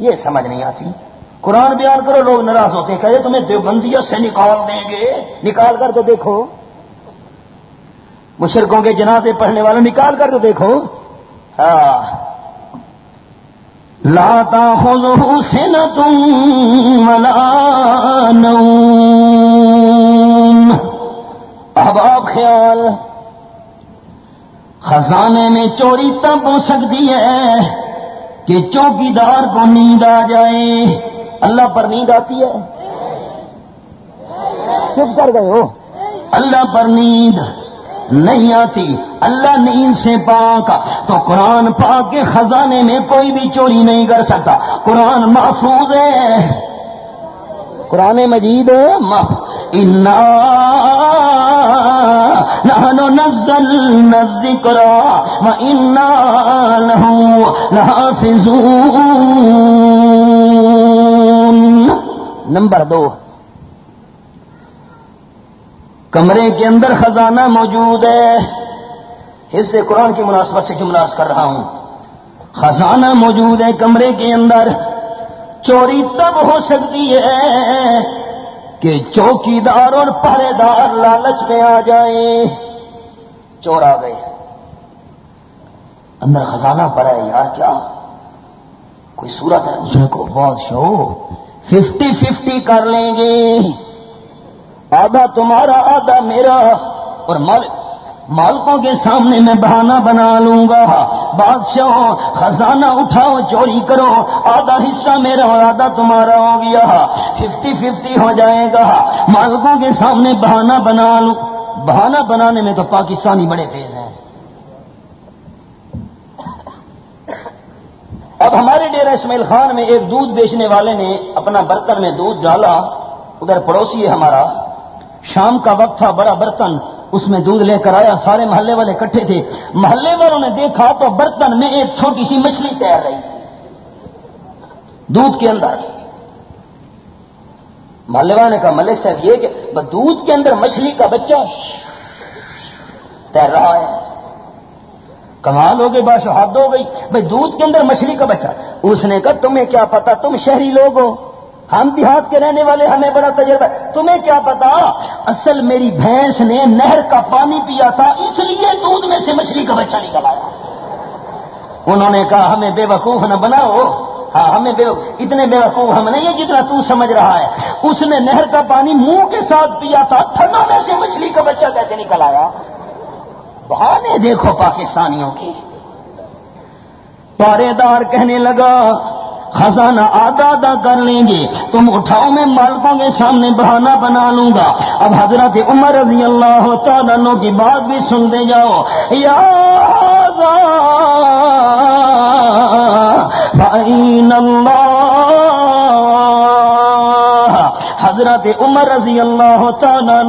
B: یہ سمجھ نہیں آتی۔ قرآن بیان کرو، لوگ ناراض ہوتے کہے تمہیں دیوبندیت سے نکال دیں گے۔ نکال کر تو دیکھو۔ مشرقوں کے جنازے پڑھنے والوں، نکال کر تو دیکھو۔ ہاں۔ لاتا ہو سے نہ تم اب آپ خیال، خزانے میں چوری تب ہو سکتی ہے۔ کہ چوکی دار کو نیند آ جائے۔ اللہ پر نیند آتی ہے؟ چپ کر گئے ہو۔ اللہ پر نیند نہیں آتی۔ اللہ نیند سے پاک۔ تو قرآن پاک کے خزانے میں کوئی بھی چوری نہیں کر سکتا۔ قرآن محفوظ ہے۔ قرآن مجید نحن نزل الذكر وإنا له لحافظون نمبر دو۔ کمرے کے اندر خزانہ موجود ہے۔ حصے قرآن کی مناسبت سے جملہ کر رہا ہوں۔ خزانہ موجود ہے کمرے کے اندر۔ چوری تب ہو سکتی ہے کہ چوکی دار اور پہرے دار لالچ میں آ جائیں۔ چور آ گئے۔ اندر خزانہ پڑا ہے، یار کیا؟ کوئی صورت ہے؟ کو بہت شو ففٹی ففٹی کر لیں گے۔ آدھا تمہارا، آدھا میرا۔ اور مالک مالکوں کے سامنے میں بہانہ بنا لوں گا۔ بادشاہ خزانہ اٹھاؤ، چوری کرو۔ آدھا حصہ میرا اور آدھا تمہارا ہو گیا۔ ففٹی ففٹی ہو جائے گا۔ مالکوں کے سامنے بہانہ بنا لوں۔ بہانہ بنانے میں تو پاکستانی بڑے تیز ہیں۔ اب ہمارے ڈیرا اسماعیل خان میں ایک دودھ بیچنے والے نے اپنا برتن میں دودھ ڈالا۔ ادھر پڑوسی ہے ہمارا۔ شام کا وقت تھا بڑا برتن اس میں دودھ لے کر آیا، سارے محلے والے کٹھے تھے۔ محلے والوں نے دیکھا تو برتن میں ایک چھوٹی سی مچھلی تیر رہی تھی۔ دودھ کے اندر۔ محلے والوں نے کہا، ملک صاحب، یہ کہ دودھ کے اندر مچھلی کا بچہ تیر رہا ہے۔ کمال ہو گئی بادشاہ ہو گئی۔ بھائی، دودھ کے اندر مچھلی کا بچہ۔ اس نے کہا، تمہیں کیا پتا؟ تم شہری لوگ ہو۔ ہم دیہات کے رہنے والے، ہمیں بڑا تجربہ تمہیں کیا پتا؟ اصل میری بھینس نے نہر کا پانی پیا تھا، اس لیے دودھ میں سے مچھلی کا بچہ نکل آیا۔ انہوں نے کہا، ہمیں بے وقوف نہ بناؤ۔ ہاں ہمیں بے اتنے بے وقوف ہم نہیں ہے جتنا تو سمجھ رہا ہے۔ اس نے نہر کا پانی منہ کے ساتھ پیا تھا تھنا میں سے مچھلی کا بچہ کیسے نکل آیا؟ بہانے دیکھو پاکستانیوں کی۔ پارے دار کہنے لگا خزانہ آدھا آدھا کر لیں گے۔ تم اٹھاؤ، میں مالکوں کے سامنے بہانہ بنا لوں گا۔ اب حضرت عمر رضی اللہ تعالیٰ کی بات بھی سنتے جاؤ۔ یا اللہ حضرت عمر رضی اللہ تعالیٰ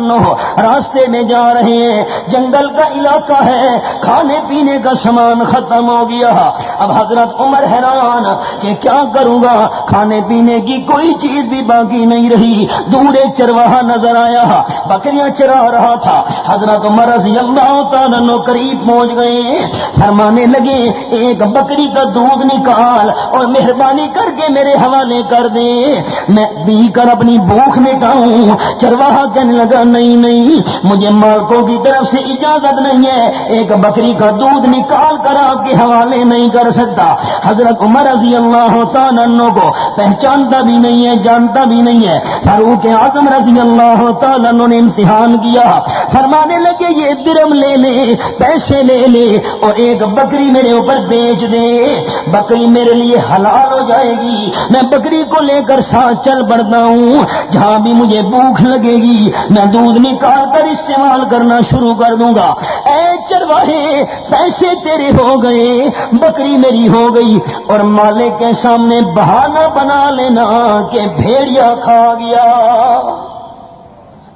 B: راستے میں جا رہے ہیں۔ جنگل کا علاقہ ہے۔ کھانے پینے کا سامان ختم ہو گیا۔ اب حضرت عمر حیران کہ کیا کروں گا؟ کھانے پینے کی کوئی چیز بھی باقی نہیں رہی۔ دور چرواہا نظر آیا۔ بکریاں چرا رہا تھا۔ حضرت عمر رضی اللہ تعالیٰ قریب پہنچ گئے۔ فرمانے لگے، ایک بکری کا دودھ نکال اور مہربانی کر کے میرے حوالے کر دے۔ میں پی کر اپنی بھوک مٹاؤں چرواہا کہنے لگا، نہیں نہیں، مجھے مالکوں کی طرف سے اجازت نہیں ہے۔ ایک بکری کا دودھ نکال کر آپ کے حوالے نہیں کر سکتا۔ حضرت عمر رضی اللہ تعالیٰ کو پہچانتا بھی نہیں ہے، جانتا بھی نہیں ہے۔ فاروق اعظم رضی اللہ تعالیٰ نے امتحان کیا۔ فرمانے لگے، یہ درم لے لے، پیسے لے لے اور ایک بکری میرے اوپر بیچ دے۔ بکری میرے لیے حلال ہو جائے گی۔ میں بکری کو لے کر ساتھ چل پڑتا ہوں۔ جہاں بھی مجھے بھوک لگے گی، میں دودھ نکال کر استعمال کرنا شروع کر دوں گا۔ اے چرواہے، پیسے تیرے ہو گئے، بکری میری ہو گئی، اور مالک کے سامنے بہانہ بنا لینا کہ بھیڑیا کھا گیا۔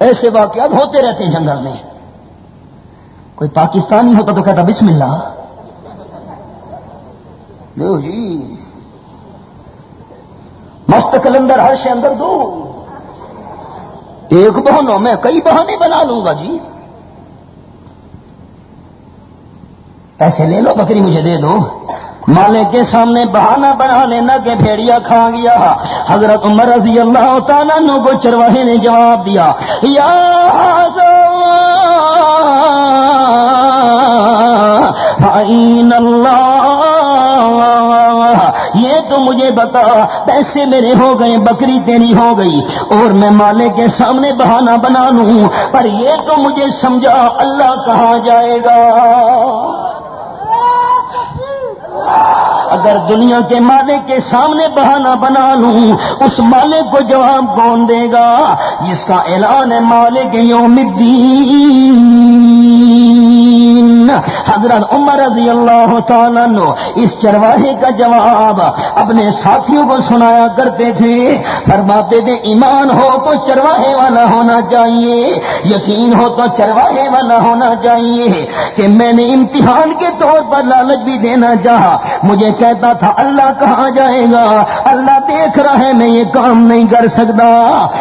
B: ایسے واقعات ہوتے رہتے ہیں جنگل میں۔ کوئی پاکستانی ہوتا تو کہتا، بسم اللہ۔ لو جی۔ مست کلندر ہر شے اندر دو۔ ایک بہنوں میں کئی بہانے بنا لوں گا جی۔ پیسے لے لو، بکری مجھے دے دو۔ مالے کے سامنے بہانہ بنا لینا کہ بھیڑیا کھا گیا۔ حضرت عمر رضی اللہ تعالیٰ نو کو چرواہے نے جواب دیا، یا اللہ مجھے بتا، پیسے میرے ہو گئے، بکری تیری ہو گئی، اور میں مالے کے سامنے بہانہ بنا لوں، پر یہ تو مجھے سمجھا، اللہ کہاں جائے گا؟ اگر دنیا کے مالک کے سامنے بہانہ بنا لوں، اس مالک کو جواب کون دے گا؟ جس کا اعلان ہے مالک یوم الدین۔ حضرت عمر رضی اللہ تعالیٰ نو اس چرواہے کا جواب اپنے ساتھیوں کو سنایا کرتے تھے، فرماتے تھے، ایمان ہو تو چرواہے والا ہونا چاہیے، یقین ہو تو چرواہے والا ہونا چاہیے کہ میں نے امتحان کے طور پر لالچ بھی دینا چاہا۔ مجھے کہتا تھا، اللہ کہاں جائے گا؟ اللہ دیکھ رہا ہے، میں یہ کام نہیں کر سکتا۔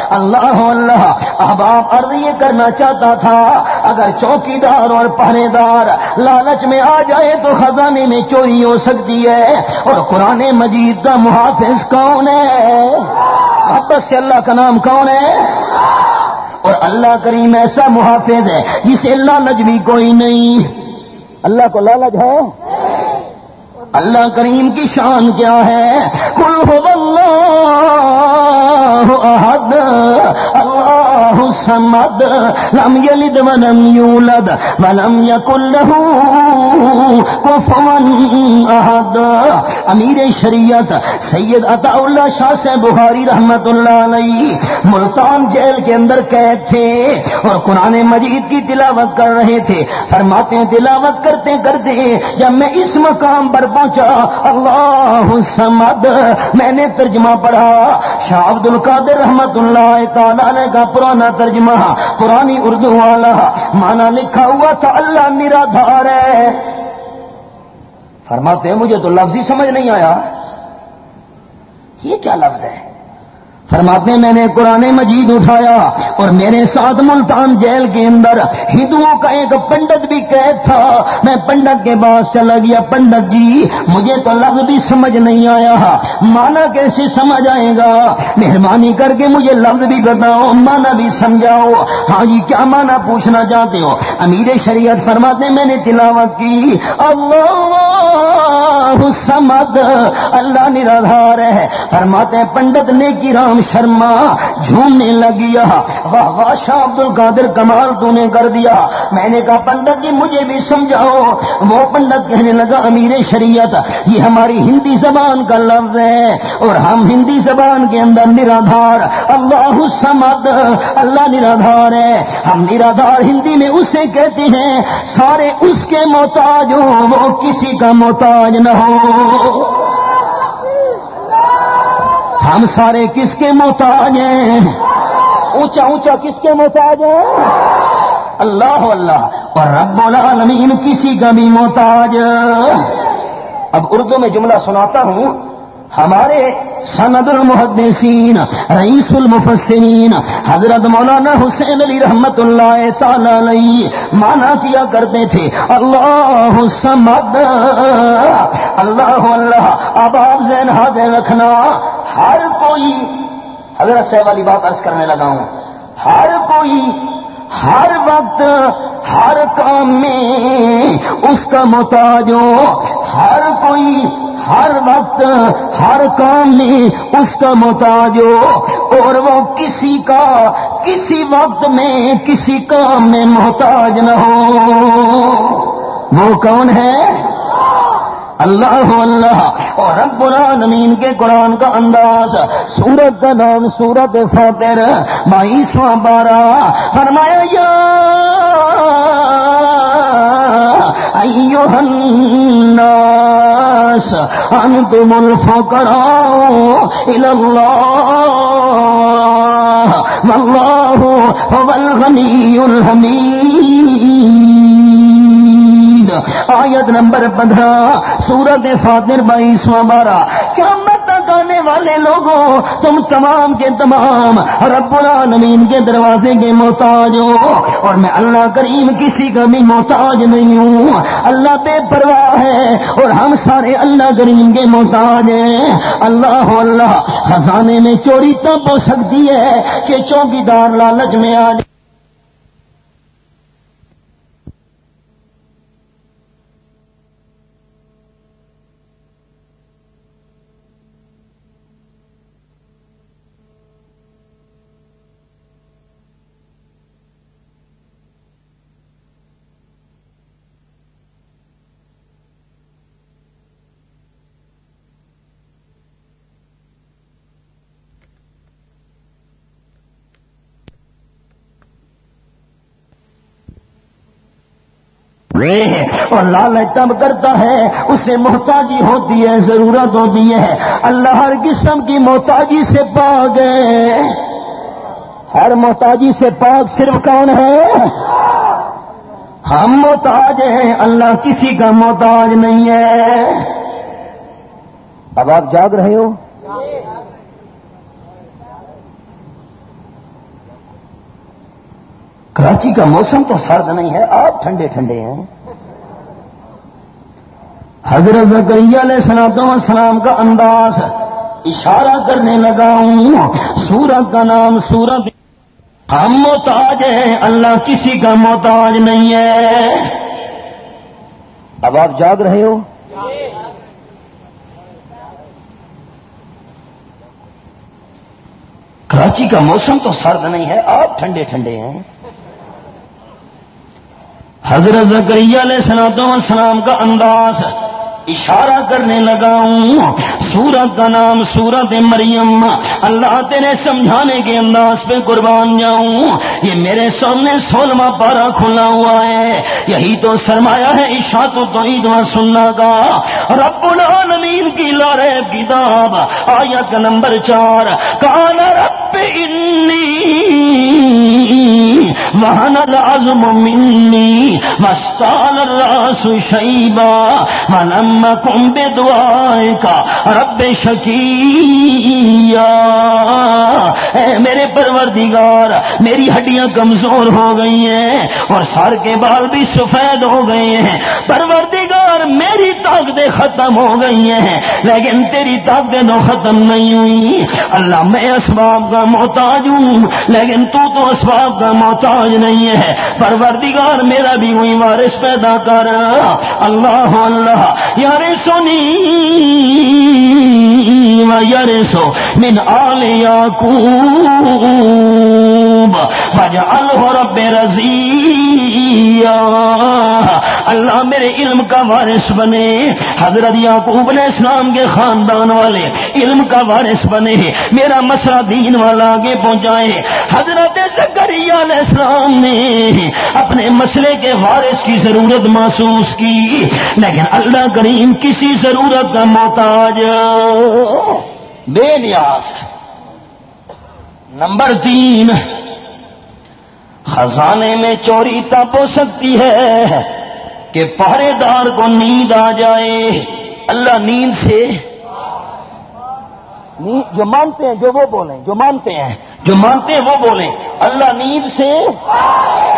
B: اللہ اللہ، اب آپ عرض یہ کرنا چاہتا تھا، اگر چوکی دار اور پہرے دار لالچ میں آ جائے تو خزانے میں چوری ہو سکتی ہے۔ اور قرآن مجید کا محافظ کون ہے؟ محبت سے اللہ کا نام کون ہے؟ اور اللہ کریم ایسا محافظ ہے جسے لالچ بھی کوئی نہیں۔ اللہ کو لالچ ہے؟ اللہ کریم کی شان کیا ہے؟ کل ہو اللہ احد۔ اللہ سمد لم یلد ولم یولد، ولم یکن له کفوا احد. امیر شریعت سید عطا اللہ شاہ سے بخاری رحمت اللہ علیہ ملتان جیل کے اندر قید تھے اور قرآن مجید کی تلاوت کر رہے تھے، فرماتے تلاوت کرتے کرتے جب میں اس مقام پر پہنچا، اللہ سمد، میں نے ترجمہ پڑھا، شاہ عبد القادر رحمت اللہ تعالی کا پرانا ترجمہ پرانی اردو والا مانا لکھا ہوا تھا، اللہ میرا دھار ہے۔ فرماتے ہیں، مجھے تو لفظ ہی سمجھ نہیں آیا۔ یہ کیا لفظ ہے؟ فرماتے میں نے قرآن مجید اٹھایا اور میرے ساتھ ملتان جیل کے اندر ہندوؤں کا ایک پنڈت بھی قید تھا۔ میں پنڈت کے پاس چلا گیا۔ پنڈت جی مجھے تو لفظ بھی سمجھ نہیں آیا۔ مانا کیسے سمجھ آئے گا؟ مہربانی کر کے مجھے لفظ بھی بتاؤ مانا بھی سمجھاؤ۔ ہاں جی کیا مانا پوچھنا چاہتے ہو؟ امیر شریعت فرماتے میں نے تلاوت کی۔ اللہ سمد اللہ نرادھار ہے۔ فرماتے پنڈت نے کی رام شرما جھومنے لگی واہ واہ، شاہ عبد القادر کمال تو نے کر دیا۔ میں نے کہا، پنڈت جی مجھے بھی سمجھاؤ۔ وہ پنڈت کہنے لگا، امیر شریعت، یہ ہماری ہندی زبان کا لفظ ہے۔ اور ہم ہندی زبان کے اندر نرادھار۔ اللہ سمد، اللہ نرادھار ہے۔ ہم نرادھار ہندی میں اسے کہتے ہیں۔ سارے اس کے محتاج ہو وہ کسی کا محتاج نہ ہو۔ ہم سارے کس کے محتاج ہیں؟ اونچا اونچا کس کے محتاج ہیں؟ اللہ اللہ اور رب العالمین کسی کا بھی محتاج۔ اب اردو میں جملہ سناتا ہوں۔ ہمارے سند المحدثین، رئیس المفسرین، حضرت مولانا حسین علی رحمت اللہ تعالی علیہ مانا کیا کرتے تھے۔ اللہ سمد، اللہ اللہ، اب آپ زین حاضر رکھنا، ہر کوئی، حضرت صاحب والی بات عرض کرنے لگا ہوں۔ ہر کوئی، ہر وقت، ہر کام میں اس کا محتاج ہو۔ ہر کوئی ہر وقت ہر کام میں اس کا محتاج ہو اور وہ کسی کا کسی وقت میں کسی کام میں محتاج نہ ہو۔ وہ کون ہے؟ اللہ اللہ۔ اور رب العالمین کے قرآن کا انداز، سورت کا نام سورت فاتر، بائیسواں بارہ فرمایا، یا ایوہ الناس انتم الفقراء الى الله. والله هو الغني الحميد. آیت نمبر پندرہ سورت فاتر بائیسواں بارہ. کیا والے لوگوں، تم تمام کے تمام رب العالمین کے دروازے کے محتاج ہو۔ اور میں اللہ کریم کسی کا بھی محتاج نہیں ہوں۔ اللہ بے پرواہ ہے اور ہم سارے اللہ کریم کے محتاج ہیں۔ اللہ اللہ، خزانے میں چوری تب ہو سکتی ہے کہ چوکی دار لالچ میں آ جائے۔ اور لالچ تب کرتا ہے، اسے محتاجی ہوتی ہے، ضرورت ہوتی ہے۔ اللہ ہر قسم کی محتاجی سے پاک ہے۔ ہر محتاجی سے پاک صرف کون ہے؟ ہم محتاج ہیں، اللہ کسی کا محتاج نہیں ہے۔ اب آپ جاگ رہے ہو؟ کراچی کا موسم تو سرد نہیں ہے، آپ ٹھنڈے ٹھنڈے ہیں۔ حضرت زکریہ علیہ سناتوں السلام کا انداز اشارہ کرنے لگا ہوں، سورت کا نام سورت ہم محتاج ہیں، اللہ کسی کا محتاج نہیں ہے۔ اب آپ جاگ رہے ہو؟ کراچی کا موسم تو سرد نہیں ہے، آپ ٹھنڈے ٹھنڈے ہیں۔ حضرت زکریہ علیہ سناتوں السلام کا انداز اشارہ کرنے لگا ہوں، سورت کا نام سورت مریم۔ اللہ تیرے سمجھانے کے انداز پہ قربان جاؤں۔ یہ میرے سامنے سولما پارا کھلا ہوا ہے۔ یہی تو سرمایہ ہے عشا تو سننا کا۔ رب العالمین کی لارے کتاب، آیت نمبر چار۔ کان رب انی وہن العظم منی مستال الراس شیبا ولم کم بے دعائے کا رب شکیا اے میرے پروردگار، میری ہڈیاں کمزور ہو گئی ہیں اور سر کے بال بھی سفید ہو گئے ہیں۔ پروردگار، میری طاقتیں ختم ہو گئی ہیں، لیکن تیری طاقتیں تو ختم نہیں ہوئی۔ اللہ، میں اسباب کا محتاج ہوں، لیکن تو تو اسباب کا محتاج نہیں ہے۔ پروردگار میرا بھی ہوئی وارث پیدا کر۔ اللہ اللہ یار سنی یرسو من آل یاکوب فجعله رب رضی میرے علم کا وارث بنے۔ حضرت یعقوب علیہ السلام کے خاندان والے علم کا وارث بنے۔ میرا مسئلہ دین والا آگے پہنچائے۔ حضرت علیہ السلام نے اپنے مسئلے کے وارث کی ضرورت محسوس کی۔ لیکن اللہ کریم کسی ضرورت کا محتاج بے نیاز۔ نمبر تین، خزانے میں چوری تب ہو سکتی ہے۔ کہ پہرے دار کو نیند آ جائے۔ اللہ نیند سے جو مانتے ہیں، جو وہ بولیں، جو مانتے ہیں، جو مانتے ہیں، وہ بولیں۔ اللہ نیند سے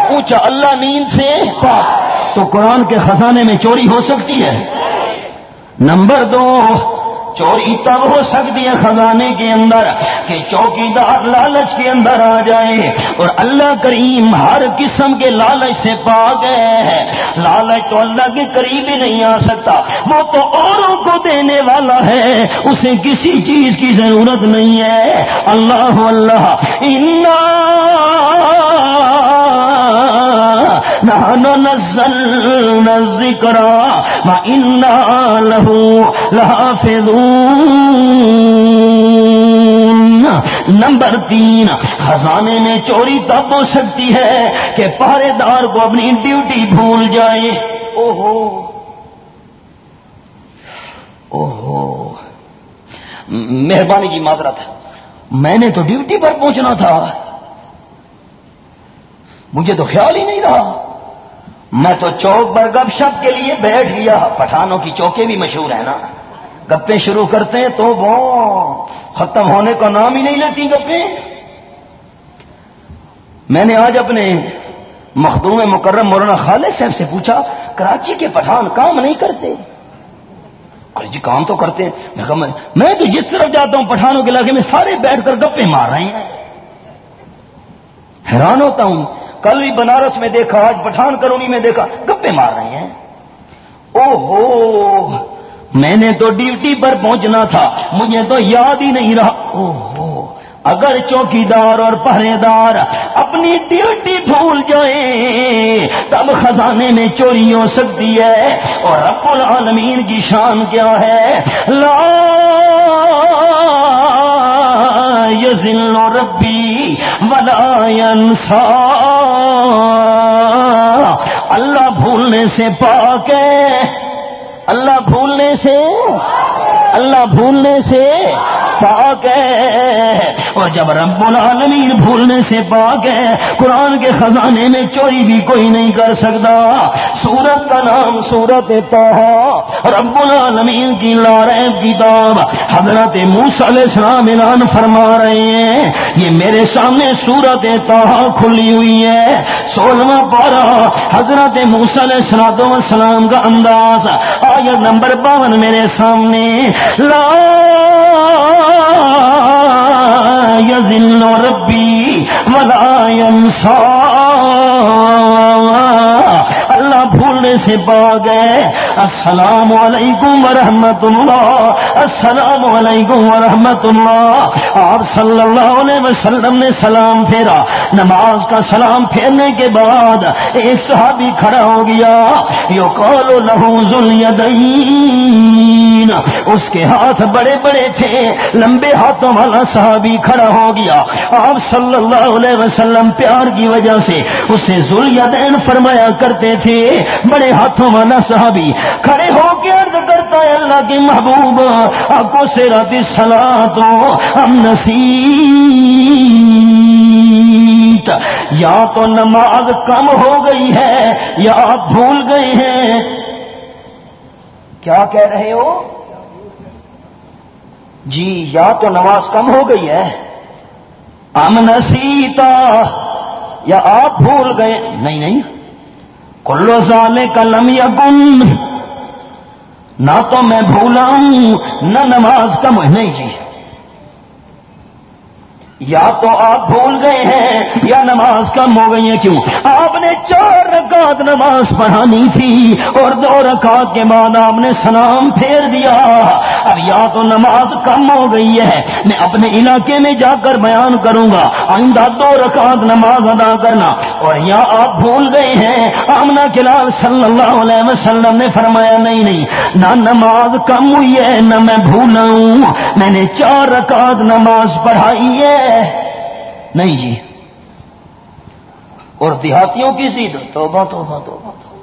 B: پوچھا، اللہ نیند سے تو قرآن کے خزانے میں چوری ہو سکتی ہے۔ نمبر دو چوری تب ہو سکتی ہے خزانے کے اندر کہ چوکی دار لالچ کے اندر آ جائے اور اللہ کریم ہر قسم کے لالچ سے پا گئے لالچ تو اللہ کے قریب ہی نہیں آ سکتا۔ وہ تو اوروں کو دینے والا ہے۔ اسے کسی چیز کی ضرورت نہیں ہے۔ اللہ اللہ۔ نزلنا الذکر ما انا لہو لحافظون۔ نمبر تین، خزانے میں چوری تب ہو سکتی ہے کہ پہرے دار کو اپنی ڈیوٹی بھول جائے۔ اوہو۔ اوہو۔ مہربانی کی معذرت ہے میں نے تو ڈیوٹی پر پہنچنا تھا۔ مجھے تو خیال ہی نہیں رہا۔ میں تو چوک پر گپ شپ کے لیے بیٹھ گیا۔ پٹھانوں کی چوکیں بھی مشہور ہیں نا۔ گپے شروع کرتے ہیں تو وہ ختم ہونے کا نام ہی نہیں لیتی گپے میں نے آج اپنے مخدوم مکرم مولانا خالد صاحب سے پوچھا، کراچی کے پٹھان کام نہیں کرتے؟ جی کام تو کرتے ہیں۔ میں میں تو جس طرف جاتا ہوں، پٹھانوں کے علاقے میں سارے بیٹھ کر گپے مار رہے ہیں۔ حیران ہوتا ہوں کل بھی بنارس میں دیکھا، آج پٹھان کرونی میں دیکھا۔ گپے مار رہے ہیں۔ او ہو میں نے تو ڈیوٹی پر پہنچنا تھا، مجھے تو یاد ہی نہیں رہا۔ او ہو اگر چوکی دار اور پہرے دار اپنی ڈیوٹی بھول جائیں، تب خزانے میں چوری ہو سکتی ہے۔ اور رب العالمین کی شان کیا ہے؟ لا یزل ربی ولا ینسا اللہ بھولنے سے پاک ہے. اللہ بھولنے سے اللہ بھولنے سے پاک ہے. اور جب رب العالمین بھولنے سے پاک ہے، قرآن کے خزانے میں چوری بھی کوئی نہیں کر سکتا۔ سورت کا نام سورت توحا رب العالمین کی لارب کتاب حضرت موس علیہ السلام اعلان فرما رہے ہیں۔ یہ میرے سامنے سورت توحا کھلی ہوئی ہے۔ سولہواں پارا حضرت موس علیہ السلام السلام کا انداز۔ آیت نمبر باون میرے سامنے۔ لا يزل ربي ولا ینسا اللہ سے باغ ہے۔ السلام علیکم ورحمۃ اللہ السلام علیکم ورحمۃ اللہ آپ صلی اللہ علیہ وسلم نے سلام پھیرا۔ نماز کا سلام پھیرنے کے بعد ایک صحابی کھڑا ہو گیا۔ یو کالو لہو ذلین اس کے ہاتھ بڑے بڑے تھے۔ لمبے ہاتھوں والا صحابی کھڑا ہو گیا۔ آپ صلی اللہ علیہ وسلم پیار کی وجہ سے اسے ذلیدین فرمایا کرتے تھے۔ بڑے ہاتھوں والا صحابی کھڑے ہو کے عرض کرتا ہے اللہ کے محبوب کو سے راتی سلا تو ہم نصیب یا تو نماز کم ہو گئی ہے، یا آپ بھول گئے ہیں۔ کیا کہہ رہے ہو؟ جی یا تو نماز کم ہو گئی ہے۔ امن سیتا یا آپ بھول گئے۔ نہیں نہیں۔ کلو سالے کا لم یکن، نہ تو میں بھولا ہوں، نہ نماز کا نہیں جی یا تو آپ بھول گئے ہیں یا نماز کم ہو گئی ہے کیوں؟ آپ نے چار رکعت نماز پڑھانی تھی اور دو رکعت کے بعد آپ نے سلام پھیر دیا۔ اب یا تو نماز کم ہو گئی ہے۔ میں اپنے علاقے میں جا کر بیان کروں گا۔ آئندہ دو رکعت نماز ادا کرنا۔ اور یا آپ بھول گئے ہیں۔ آمنا کلال صلی اللہ علیہ وسلم نے فرمایا، نہیں نہیں، نہ نماز کم ہوئی ہے، نہ میں بھولا ہوں۔ میں نے چار رکعت نماز پڑھائی ہے۔ نہیں جی۔ اور دیہاتیوں کی ضد توبہ توبہ توبہ توبہ۔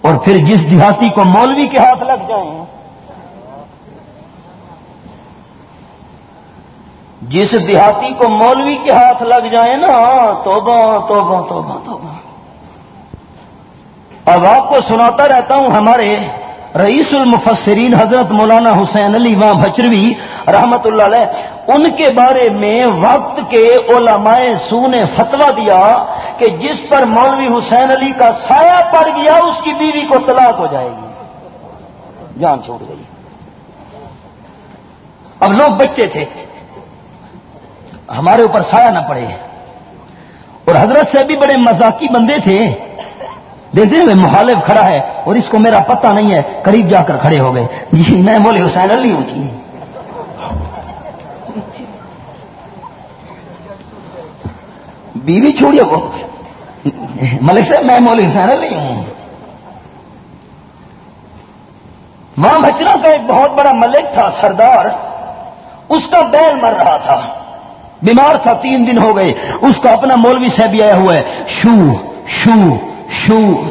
B: اور پھر جس دیہاتی کو مولوی کے ہاتھ لگ جائیں۔ جس دیہاتی کو مولوی کے ہاتھ لگ جائیں نا، توبہ توبہ توبہ توبہ۔ اب آپ کو سناتا رہتا ہوں ہمارے رئیس المفسرین حضرت مولانا حسین علی وہاں بچروی رحمت اللہ علیہ، ان کے بارے میں وقت کے علماء سو نے فتوا دیا کہ جس پر مولوی حسین علی کا سایہ پڑ گیا، اس کی بیوی کو طلاق ہو جائے گی۔ جان چھوڑ گئی۔ اب لوگ بچے تھے۔ ہمارے اوپر سایہ نہ پڑے۔ اور حضرت سے بھی بڑے مزاقی بندے تھے۔ دیکھتے ہوئے مخالف کھڑا ہے اور اس کو میرا پتہ نہیں ہے، قریب جا کر کھڑے ہو گئے۔ جی میں بولے حسین علی ہوں جی۔ بیوی چھوڑیے وہ ملک صاحب، میں مولک حسین علی ہوں۔ وہاں بچنا کا ایک بہت بڑا ملک تھا، سردار۔ اس کا بیل مر رہا تھا۔ بیمار تھا، تین دن ہو گئے۔ اس کا اپنا مولوی صاحب بھی آیا ہوا ہے۔ شو شو۔ شو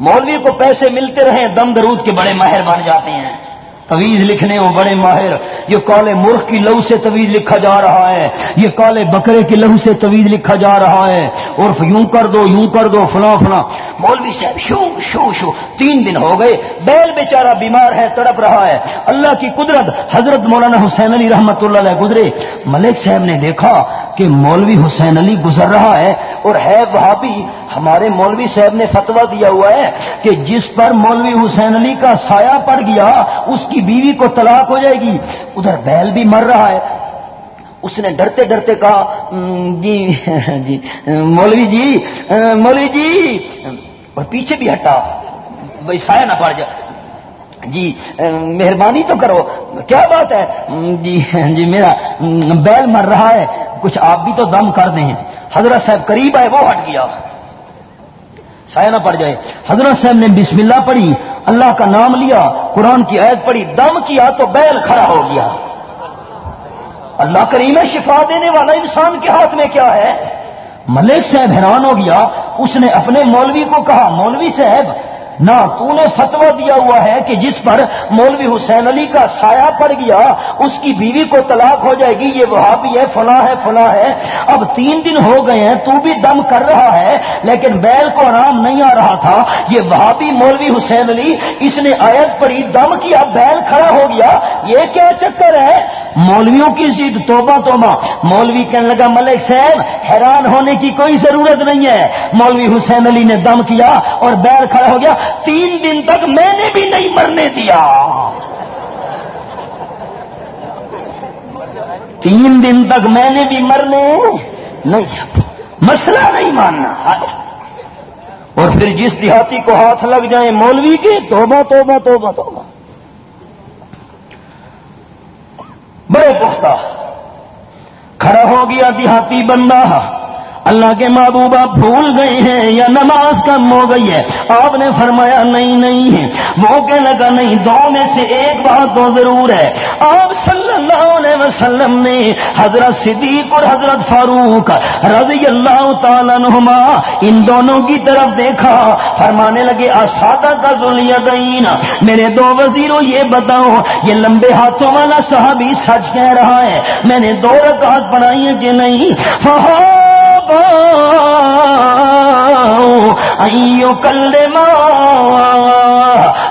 B: مولوی کو پیسے ملتے رہے دم درود کے بڑے ماہر بن جاتے ہیں۔ تویز لکھنے وہ بڑے ماہر۔ یہ کالے مرخ کی لہو سے طویز لکھا جا رہا ہے۔ یہ کالے بکرے کی لہو سے طویز لکھا جا رہا ہے۔ اور یوں کر دو، یوں کر دو، فلاں فلاں۔ مولوی صاحب شو شو شو تین دن ہو گئے۔ بیل بیچارہ بیمار ہے، تڑپ رہا ہے۔ اللہ کی قدرت، حضرت مولانا حسین علی رحمت اللہ علیہ گزرے۔ ملک صاحب نے دیکھا کہ مولوی حسین علی گزر رہا ہے اور ہے وہاں ہمارے مولوی صاحب نے فتوا دیا ہوا ہے کہ جس پر مولوی حسین علی کا سایہ پڑ گیا، اس کی بیوی کو طلاق ہو جائے گی۔ ادھر بیل بھی مر رہا ہے۔ اس نے ڈرتے ڈرتے کہا جی جی مولوی جی مولوی جی۔ اور پیچھے بھی ہٹا۔ بھائی، سایہ نہ پڑ جائے۔ جی مہربانی تو کرو۔ کیا بات ہے؟ جی جی میرا بیل مر رہا ہے۔ کچھ آپ بھی تو دم کر دیں۔ حضرت صاحب قریب آئے، وہ ہٹ گیا۔ سایہ نہ پڑ جائے۔ حضرت صاحب نے بسم اللہ پڑھی، اللہ کا نام لیا، قرآن کی عید پڑھی، دم کیا تو بیل کھڑا ہو گیا۔ اللہ کریم شفا دینے والا انسان کے ہاتھ میں کیا ہے؟ ملک صاحب حیران ہو گیا۔ اس نے اپنے مولوی کو کہا، مولوی صاحب نہ تو نے فتوا دیا ہوا ہے کہ جس پر مولوی حسین علی کا سایہ پڑ گیا، اس کی بیوی کو طلاق ہو جائے گی، یہ وہاں بھی ہے، فلاں ہے فلاں ہے۔ اب تین دن ہو گئے ہیں، تو بھی دم کر رہا ہے، لیکن بیل کو آرام نہیں آ رہا تھا۔ یہ وہاں بھی مولوی حسین علی، اس نے آیت پڑی دم کیا، بیل کھڑا ہو گیا۔ یہ کیا چکر ہے؟ مولویوں کی ضد توبہ توبہ۔ مولوی کہنے لگا، ملک صاحب، حیران ہونے کی کوئی ضرورت نہیں ہے۔ مولوی حسین علی نے دم کیا اور بیل کھڑا ہو گیا۔ تین دن تک میں نے بھی نہیں مرنے دیا۔ تین دن تک میں نے بھی مرنے نہیں مسئلہ نہیں ماننا۔ اور پھر جس دیہاتی کو ہاتھ لگ جائے مولوی کے، توبہ توبہ توبہ توبہ۔ بڑے پختہ کھڑا ہو گیا دیہاتی بندہ۔ اللہ کے محبوبہ بھول گئے ہیں یا نماز کم ہو گئی ہے؟ آپ نے فرمایا، نہیں نہیں ہے۔ موقع لگا، نہیں، دو میں سے ایک بات تو ضرور ہے۔ آپ صلی اللہ علیہ وسلم نے حضرت صدیق اور حضرت فاروق رضی اللہ تعالیٰ نما ان دونوں کی طرف دیکھا۔ فرمانے لگے اسادہ کا ذولیہ دین میرے دو وزیروں، یہ بتاؤ، یہ لمبے ہاتھوں والا صحابی سچ کہہ رہا ہے؟ میں نے دو رکعت پڑھائی ہے کہ نہیں؟ کل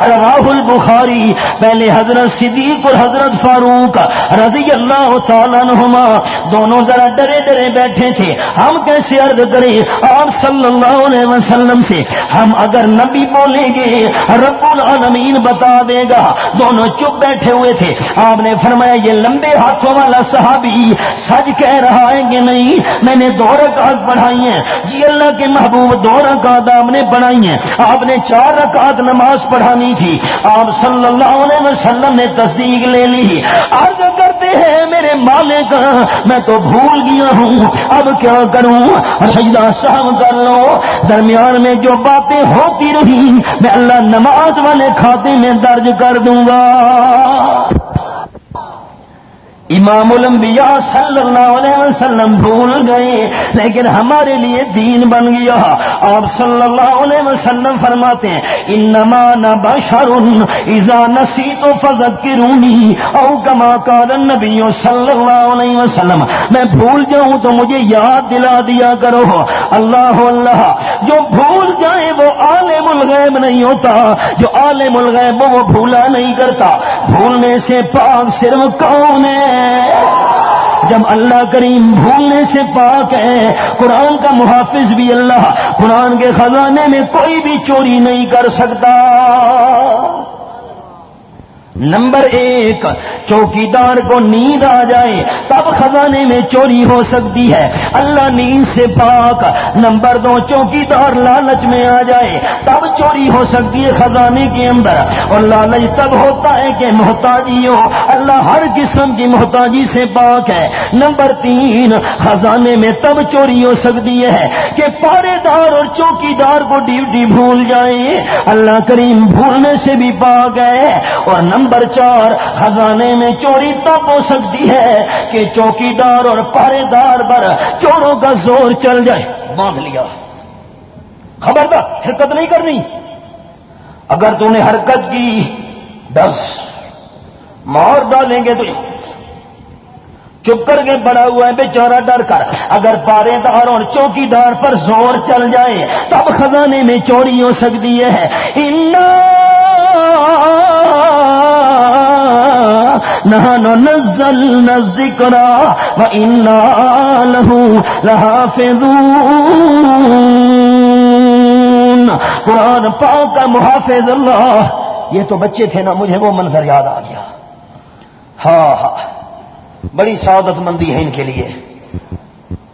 B: راہل بخاری پہلے حضرت صدیق اور حضرت فاروق رضی اللہ تعالیٰ نما دونوں ذرا ڈرے ڈرے بیٹھے تھے۔ ہم کیسے عرض کریں آپ صلی اللہ علیہ وسلم سے، ہم اگر نبی بولیں گے، رب العالمین بتا دے گا۔ دونوں چپ بیٹھے ہوئے تھے۔ آپ نے فرمایا، یہ لمبے ہاتھوں والا صحابی سچ کہہ رہا ہے کہ نہیں؟ میں نے دو رکعت پڑھائی ہیں جی اللہ کے محبوب دو رکعت آپ نے پڑھائی ہیں۔ آپ نے چار رکعت نماز پڑھانی تھی۔ آپ صلی اللہ علیہ وسلم نے تصدیق لے لی۔ عرض کرتے ہیں میرے مالک، میں تو بھول گیا ہوں۔ اب کیا کروں؟ سجدہ سہم کر لو۔ درمیان میں جو باتیں ہوتی رہی میں اللہ نماز والے کھاتے میں درج کر دوں گا۔ امام الانبیاء صلی اللہ علیہ وسلم بھول گئے، لیکن ہمارے لیے دین بن گیا۔ آپ صلی اللہ علیہ وسلم فرماتے ہیں، انما بشر اذا نسیت فذکرونی، او کما قال النبی صلی اللہ علیہ وسلم۔ میں بھول جاؤں تو مجھے یاد دلا دیا کرو۔ اللہ اللہ، جو بھول جائے وہ عالم الغیب نہیں ہوتا، جو عالم الغیب وہ بھولا نہیں کرتا۔ بھولنے سے پاک صرف کون ہے؟ جب اللہ کریم بھولنے سے پاک ہے، قرآن کا محافظ بھی اللہ، قرآن کے خزانے میں کوئی بھی چوری نہیں کر سکتا۔ نمبر ایک، چوکیدار کو نیند آ جائے، تب خزانے میں چوری ہو سکتی ہے۔ اللہ نیند سے پاک، نمبر دو، چوکیدار لالچ میں آ جائے، تب چوری ہو سکتی ہے خزانے کے اندر۔ اور لالچ تب ہوتا ہے کہ محتاجی ہو اللہ ہر قسم کی محتاجی سے پاک ہے۔ نمبر تین، خزانے میں تب چوری ہو سکتی ہے کہ پارے دار اور چوکیدار کو ڈیوٹی بھول جائے۔ اللہ کریم بھولنے سے بھی پاک ہے۔ اور نمبر نمبر چار خزانے میں چوری تب ہو سکتی ہے کہ چوکی دار اور پارے دار پر چوروں کا زور چل جائے۔ باندھ لیا۔ خبردار، حرکت نہیں کرنی۔ اگر تم نے حرکت کی دس مار ڈالیں گے تو۔ چپ کر کے بڑا ہوا ہے، بیچارہ ڈر کر۔ اگر پارے دار اور چوکی دار پر زور چل جائے، تب خزانے میں چوری ہو سکتی ہے۔ نہ نزل ذکر و انا لحافظون۔ قرآن پاک کا محافظ اللہ۔ یہ تو بچے تھے نا، مجھے وہ منظر یاد آ گیا۔ ہاں ہاں بڑی سعادت مندی ہے ان کے لیے۔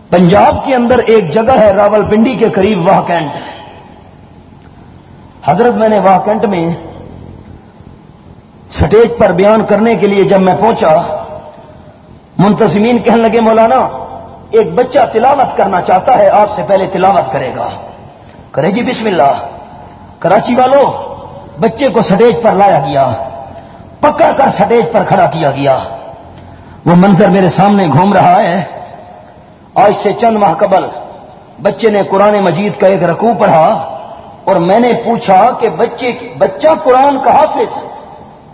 B: پنجاب کے اندر ایک جگہ ہے راول پنڈی کے قریب واہ کینٹ حضرت میں نے واہ کینٹ میں سٹیج پر بیان کرنے کے لیے جب میں پہنچا، منتظمین کہنے لگے، مولانا، ایک بچہ تلاوت کرنا چاہتا ہے، آپ سے پہلے تلاوت کرے گا۔ کرے جی بسم اللہ۔ کراچی والوں بچے کو سٹیج پر لایا گیا۔ پکڑ کر سٹیج پر کھڑا کیا گیا۔ وہ منظر میرے سامنے گھوم رہا ہے۔ آج سے چند ماہ قبل بچے نے قرآن مجید کا ایک رقو پڑھا اور میں نے پوچھا کہ بچے بچہ قرآن کا حافظ ہے۔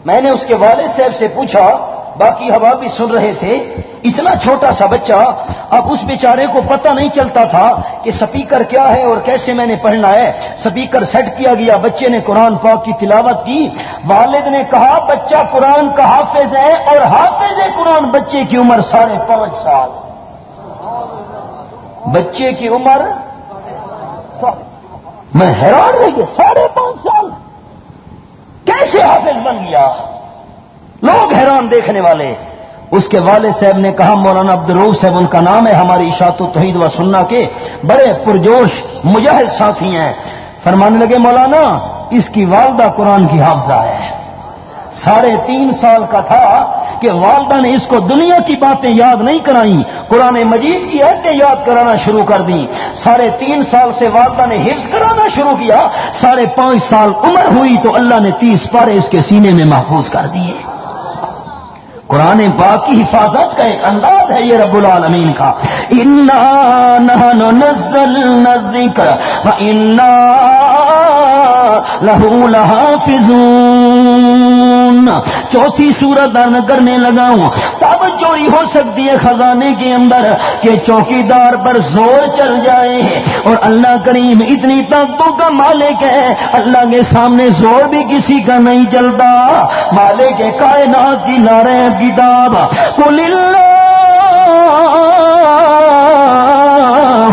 B: میں نے اس کے والد صاحب سے پوچھا، باقی ہوا بھی سن رہے تھے، اتنا چھوٹا سا بچہ، اب اس بیچارے کو پتہ نہیں چلتا تھا کہ سپیکر کیا ہے اور کیسے میں نے پڑھنا ہے۔ سپیکر سیٹ کیا گیا، بچے نے قرآن پاک کی تلاوت کی۔ والد نے کہا، بچہ قرآن کا حافظ ہے اور حافظ ہے قرآن بچے کی عمر ساڑھے پانچ سال۔ بچے کی عمر میں حیران رہ گیا، ساڑھے پانچ سال۔ کیسے حافظ بن گیا؟ لوگ حیران دیکھنے والے۔ اس کے والد صاحب نے کہا، مولانا عبد الروف صاحب، ان کا نام ہے ہماری اشاعت و توحید و سننا کے بڑے پرجوش مجاہد ساتھی ہیں۔ فرمانے لگے، مولانا، اس کی والدہ قرآن کی حافظہ ہے۔ ساڑھے تین سال کا تھا کہ والدہ نے اس کو دنیا کی باتیں یاد نہیں کرائیں قرآن مجید کی عہدیں یاد کرانا شروع کر دی ساڑھے تین سال سے والدہ نے حفظ کرانا شروع کیا، ساڑھے پانچ سال عمر ہوئی تو اللہ نے تیس پارے اس کے سینے میں محفوظ کر دیے۔ قرآن پاک کی حفاظت کا ایک انداز ہے یہ رب العالمین کا۔ نزل ذکر انا لہو لحافظون۔ چوتھی سورت درن کرنے لگا ہوں۔ تب چوری ہو سکتی ہے خزانے کے اندر کہ چوکی دار پر زور چل جائے۔ اور اللہ کریم اتنی طاقتوں کا مالک ہے۔ اللہ کے سامنے زور بھی کسی کا نہیں چلتا۔ مالک کائنات کی نارے کتاب۔ کل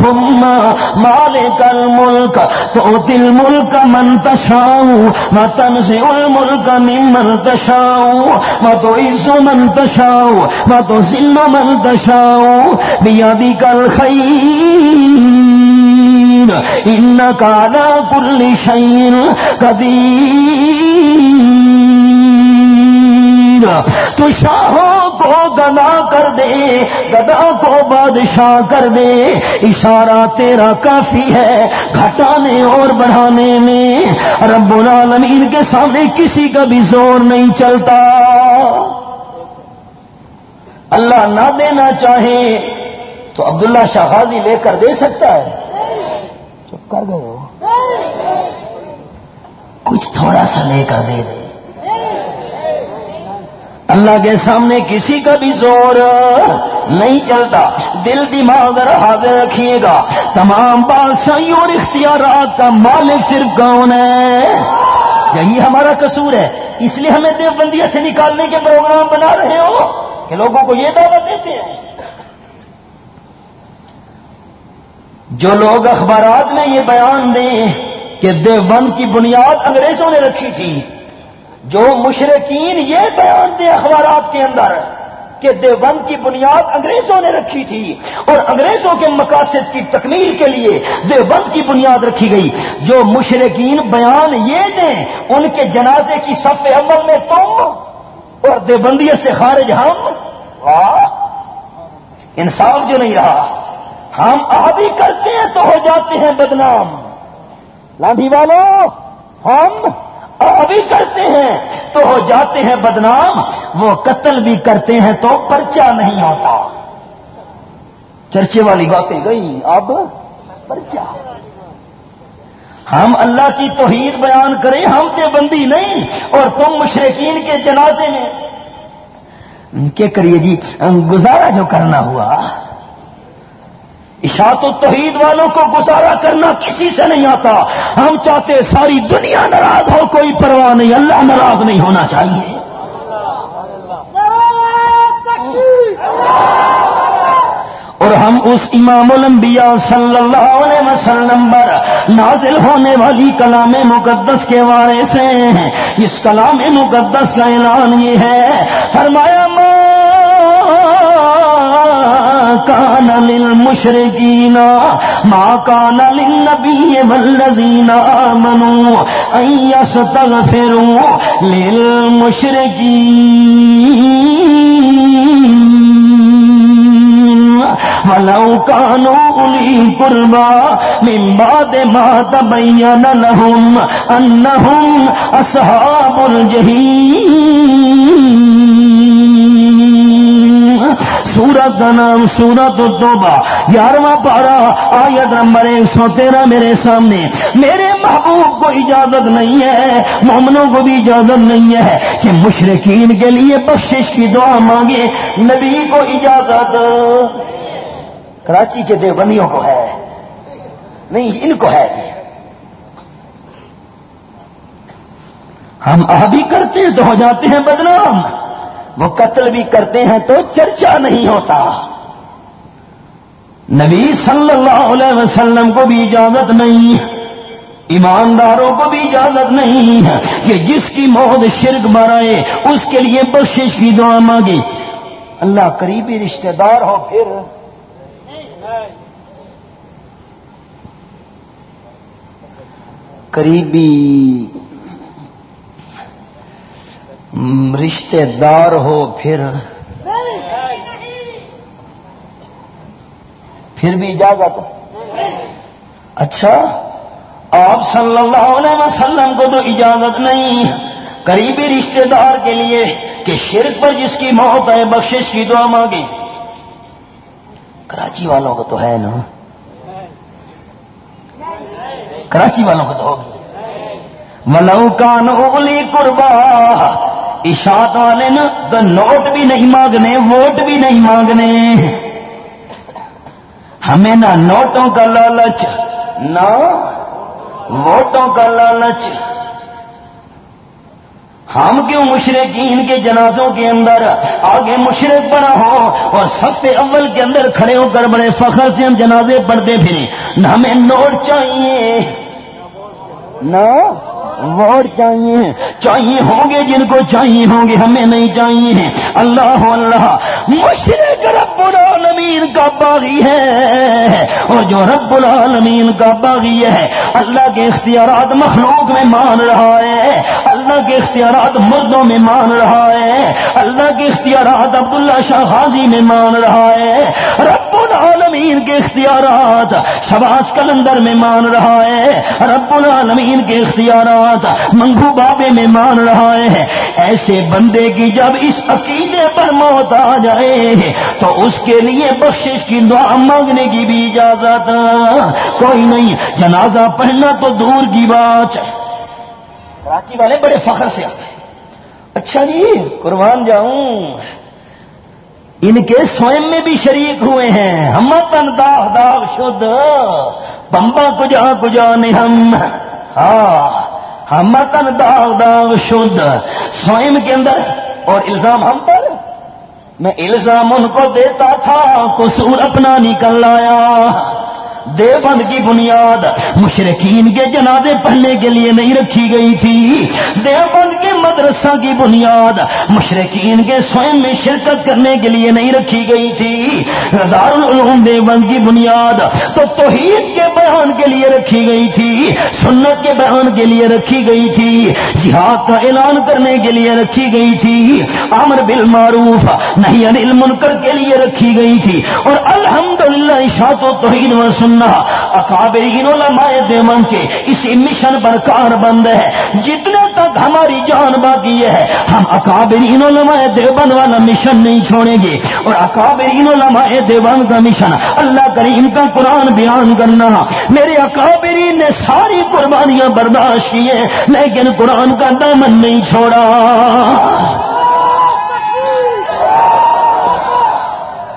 B: مالک الملک تو دل ملک منتشاؤ میں تن سے ملک منتشاؤ میں تو عزو منتشاؤ میں تو ذل منتشاؤ بیادی کل خیر ان کالا تو شاہوں کو گدا کر دے گدا کو بادشاہ کر دے۔ اشارہ تیرا کافی ہے گھٹانے اور بڑھانے میں۔ رب العالمین کے سامنے کسی کا بھی زور نہیں چلتا۔ اللہ نہ دینا چاہے تو عبداللہ شاہ لے کر دے سکتا ہے۔ چپ کر گئے ہو۔ کچھ تھوڑا سا لے کر دے دے۔ اللہ کے سامنے کسی کا بھی زور نہیں چلتا۔ دل دماغ حاضر رکھیے گا۔ تمام بادشاہی اور اختیارات کا مالک صرف کون ہے؟ یہی ہمارا قصور ہے۔ اس لیے ہمیں دیوبندیا سے نکالنے کے پروگرام بنا رہے ہو کہ لوگوں کو یہ دعوت دیتے ہیں۔ جو لوگ اخبارات میں یہ بیان دیں کہ دیوبند کی بنیاد انگریزوں نے رکھی تھی جو مشرقین یہ بیان دے اخبارات کے اندر کہ دیوبند کی بنیاد انگریزوں نے رکھی تھی اور انگریزوں کے مقاصد کی تکمیل کے لیے دیوبند کی بنیاد رکھی گئی۔ جو مشرقین بیان یہ دیں ان کے جنازے کی صف عمل میں تم اور دیوبندیت سے خارج ہم۔ انصاف جو نہیں رہا۔ ہم آبی کرتے ہیں تو ہو جاتے ہیں بدنام۔ لاٹھی والوں ہم ابھی کرتے ہیں تو ہو جاتے ہیں بدنام، وہ قتل بھی کرتے ہیں تو پرچہ نہیں ہوتا چرچے والی باتیں گئی اب پرچہ۔ ہم اللہ کی توحید بیان کریں، ہم تے بندی نہیں، اور تم مشرقین کے جنازے میں۔ کیا کریے جی گزارا جو کرنا ہوا۔ اشاعت توحید والوں کو گزارا کرنا کسی سے نہیں آتا۔ ہم چاہتے ساری دنیا ناراض ہو، کوئی پرواہ نہیں، اللہ ناراض نہیں ہونا چاہیے۔ اور ہم اس امام الانبیاء صلی اللہ علیہ وسلم پر نازل ہونے والی کلام مقدس کے بارے سے اس کلام مقدس کا اعلان یہ ہے، فرمایا کان للمشرکین ما کان للنبی والذین آمنوا ان یستغفروا للمشرکین ولو كانوا أولي قربا من بعد ما تبين لهم أنهم أصحاب الجحيم. سورت کا نام سورت توبہ۔ گیارہواں پارا، آیت نمبر ایک سو تیرہ میرے سامنے۔ میرے محبوب کو اجازت نہیں ہے، مومنوں کو بھی اجازت نہیں ہے کہ مشرقین کے لیے بخشش کی دعا مانگے۔ نبی کو اجازت۔ کراچی کے دیوبندیوں کو ہے۔ نہیں، ان کو ہے۔ ہم آبی کرتے ہیں تو ہو جاتے ہیں بدنام۔ وہ قتل بھی کرتے ہیں تو چرچا نہیں ہوتا۔ نبی صلی اللہ علیہ وسلم کو بھی اجازت نہیں، ایمانداروں کو بھی اجازت نہیں ہے کہ جس کی موت شرک برائے اس کے لیے بخشش کی دعا مانگے۔ اللہ قریبی رشتہ دار ہو پھر۔ قریبی رشتے دار ہو، پھر پھر بھی اجازت اچھا آپ صلی اللہ علیہ وسلم کو تو اجازت نہیں قریبی رشتے دار کے لیے کہ شرک پر جس کی موت ہے، بخشش کی دعا مانگی کراچی والوں کو تو ہے نا؟ کراچی والوں کو تو ہوگی۔ ملو کان اگلی قربا اشاعت والے نا تو نوٹ بھی نہیں مانگنے ووٹ بھی نہیں مانگنے۔ ہمیں نہ نوٹوں کا لالچ، نہ ووٹوں کا لالچ۔ ہم کیوں مشرقین کے جنازوں کے اندر آگے مشرق بنا ہو اور سب سے اول کے اندر کھڑے ہو کر بڑے فخر سے ہم جنازے پڑھتے پھریں؟ نہ ہمیں نوٹ چاہیے۔ نہ ووٹ چاہیے چاہیے ہوں گے جن کو چاہیے ہوں گے، ہمیں نہیں چاہیے اللہ اللہ، مشرق رب العالمین کا باغی ہے۔ اور جو رب العالمین کا باغی ہے، اللہ کے اختیارات مخلوق میں مان رہا ہے۔ اللہ کے اختیارات مردوں میں مان رہا ہے۔ اللہ کے اختیارات عبداللہ شاہ غازی میں مان رہا ہے۔ رب العالمین کے اختیارات شباز کلندر میں مان رہا ہے رب العالمین کے اختیارات منگو بابے میں مان رہا ہے۔ ایسے بندے کی جب اس عقیدے پر موت آ جائے، تو اس کے لیے بخشش کی دعا مانگنے کی بھی اجازت۔ کوئی نہیں، جنازہ پڑھنا تو دور کی بات۔ کراچی والے بڑے فخر سے آتے ہیں۔ اچھا جی قربان جاؤں۔ ان کے سوئم میں بھی شریک ہوئے ہیں۔ ہم تن داغ داغ شد۔ پمبا کجا کجا نے ہم۔ ہاں ہم تن داغ داغ شد۔ سوئم کے اندر اور الزام ہم پر۔ میں الزام ان کو دیتا تھا، قصور اپنا نکل آیا۔ دیوبند کی بنیاد مشرقین کے جنازے پڑھنے کے لیے نہیں رکھی گئی تھی۔ دیوبند کے مدرسہ کی بنیاد مشرقین کے سوئم میں شرکت کرنے کے لیے نہیں رکھی گئی تھی۔ دارالعلوم دیوبند کی بنیاد تو توحید کے بیان کے لیے رکھی گئی تھی، سنت کے بیان کے لیے رکھی گئی تھی، جہاد کا اعلان کرنے کے لیے رکھی گئی تھی، امر بل معروف نہیں انل منکر کے لیے رکھی گئی تھی۔ اور الحمدللہ للہ و توحید و سننا۔ اکابرین علماء دیوبند کے اسی مشن پر کار بند ہے۔ جتنے تک ہماری جان باقی ہے، ہم اکابرین علماء دیوبند والا مشن نہیں چھوڑیں گے۔ اور اکابرین علماء دیوبند کا مشن، اللہ کریم کا قرآن بیان کرنا۔ میرے اکابرین نے ساری قربانیاں برداشت کی ہیں، لیکن قرآن کا دامن نہیں چھوڑا۔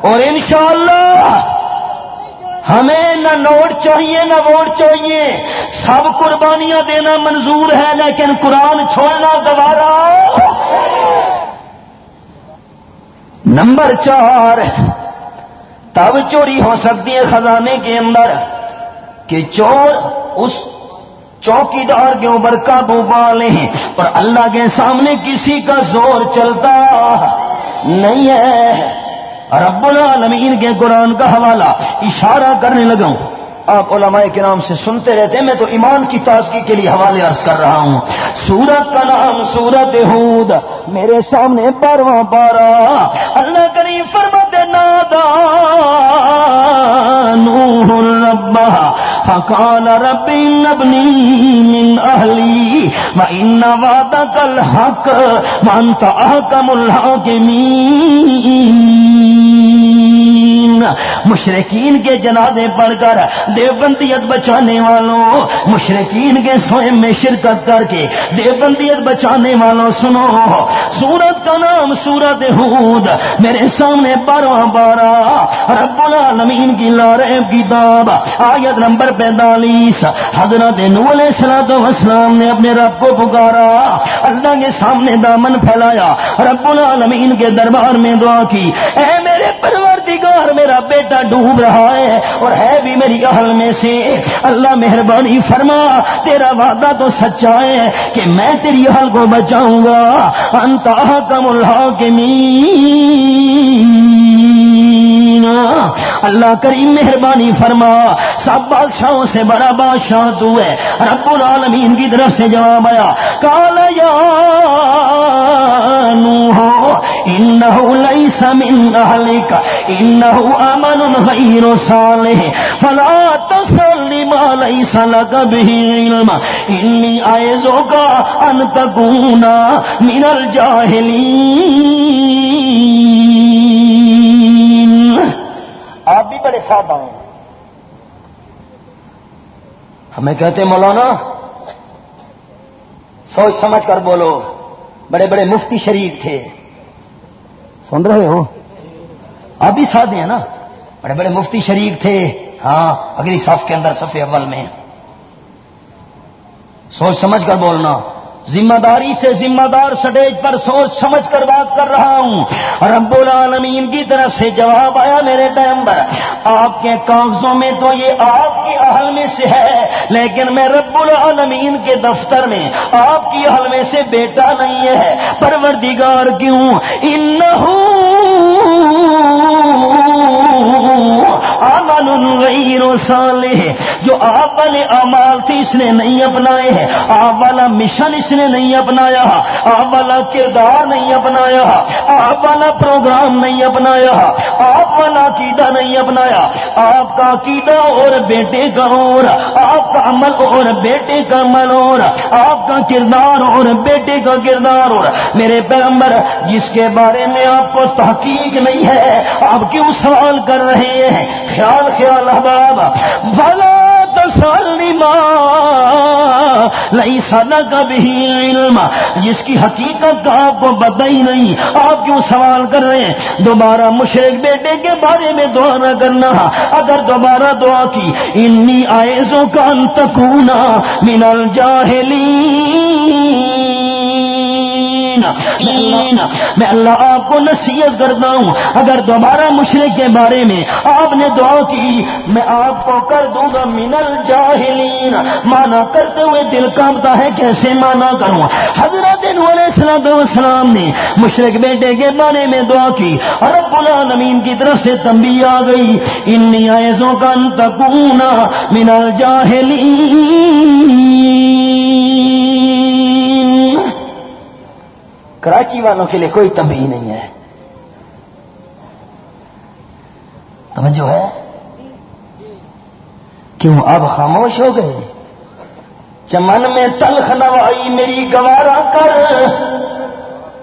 B: اور انشاءاللہ ہمیں نہ نوٹ چاہیے، نہ ووٹ چاہیے۔ سب قربانیاں دینا منظور ہے، لیکن قرآن چھوڑنا دوبارہ۔ نمبر چار، تب چوری ہو سکتی ہے خزانے کے اندر کہ چور اس چوکی دار کے اوپر قابو پا لیں اور اللہ کے سامنے کسی کا زور چلتا نہیں ہے۔ رب العالمین کے قرآن کا حوالہ اشارہ کرنے لگا ہوں۔ آپ علماء کے نام سے سنتے رہتے ہیں، میں تو ایمان کی تازگی کے لیے حوالے عرض کر رہا ہوں۔ سورت کا نام سورت ہود۔ میرے سامنے بارواں بارہ اللہ کریم فرماتا فقال رب نبنی من اہلی و ان وعدک الحق وانت احکم الحاکمین مشرقین کے جنازے پڑھ کر دیوبندیت بچانے والوں مشرقین کے سوئم میں شرکت کر کے دیوبندیت بچانے والوں، سنو، سورت کا نام سورت ہود، میرے سامنے بارہ بارہ۔ رب العالمین کی لارب کتاب، آیت نمبر پینتالیس۔ حضرت علیہ سلاد وسلام نے اپنے رب کو پکارا، اللہ کے سامنے دامن پھیلایا۔ رب العالمین کے دربار میں دعا کی، اے میرے پروردگار میرا بیٹا ڈوب رہا ہے اور ہے بھی میری اہل میں سے۔ اللہ مہربانی فرما، تیرا وعدہ تو سچا ہے کہ میں تیری اہل کو بچاؤں گا۔ انتا کم اللہ کے اللہ کریم مہربانی فرما، سب بادشاہوں سے بڑا بادشاہ تو ہے۔ رب العالمین کی طرف سے جواب آیا، کالا یا انه ليس من اهلك انه امن غير صالح. فلا تصل ما ليس لك به علم. اني اعذك ان تكون من الجاهلين. آپ بھی بڑے ساتھ آئے ہمیں کہتے مولانا سوچ سمجھ کر بولو بڑے بڑے مفتی شریف تھے۔ سن رہے ہو؟ آپ بھی ساتھ ہیں نا؟ بڑے بڑے مفتی شریک تھے۔ ہاں اگلی صف کے اندر سفے اول میں۔ سوچ سمجھ کر بولنا۔ ذمہ داری سے ذمہ دار سٹیج پر سوچ سمجھ کر بات کر رہا ہوں۔ رب العالمین کی طرف سے جواب آیا میرے پیمبر آپ کے کاغذوں میں تو یہ آپ کی اہل میں سے ہے، لیکن میں رب العالمین کے دفتر میں آپ کی اہل میں سے بیٹا نہیں ہے۔ پروردگار کیوں؟ ان غیر صالح، جو آپ والے امال تھے اس نے نہیں اپنائے ہیں، آپ والا مشن اس نے نہیں اپنایا، آپ والا کردار نہیں اپنایا، آپ والا پروگرام نہیں اپنایا، آپ والا عقیدہ نہیں اپنایا، آپ کا عقیدہ اور بیٹے کا اور، آپ کا عمل اور بیٹے کا عمل اور، آپ کا کردار اور بیٹے کا کردار اور۔ میرے پیغمبر، جس کے بارے میں آپ کو تحقیق نہیں ہے، آپ کیوں سوال کر رہے ہیں۔ خیال خیال احباب بلا تسلیم لئی سالا کا بھی علم۔ جس کی حقیقت کا آپ کو بتا ہی نہیں، آپ کیوں سوال کر رہے ہیں؟ دوبارہ مشرق بیٹے کے بارے میں دعا نہ کرنا۔ اگر دوبارہ دعا کی انی آئزوں کا انتقونا من الجاہلین میں اللہ آپ کو نصیحت کرتا ہوں، اگر دوبارہ مشرق کے بارے میں آپ نے دعا کی، میں آپ کو کر دوں گا منل جاہلین۔ مانا کرتے ہوئے دل کامتا ہے، کیسے مانا کروں؟ حضرت علیہ السلام نے مشرق بیٹے کے بارے میں دعا کی اور رب العالمین کی طرف سے تمبی آ گئی ان کا انتقونا منل جاہلین. کراچی والوں کے لیے کوئی تبھی نہیں ہے۔ توجہ ہے؟ کیوں اب خاموش ہو گئے؟ چمن میں تلخ نوائی میری گوارا کر۔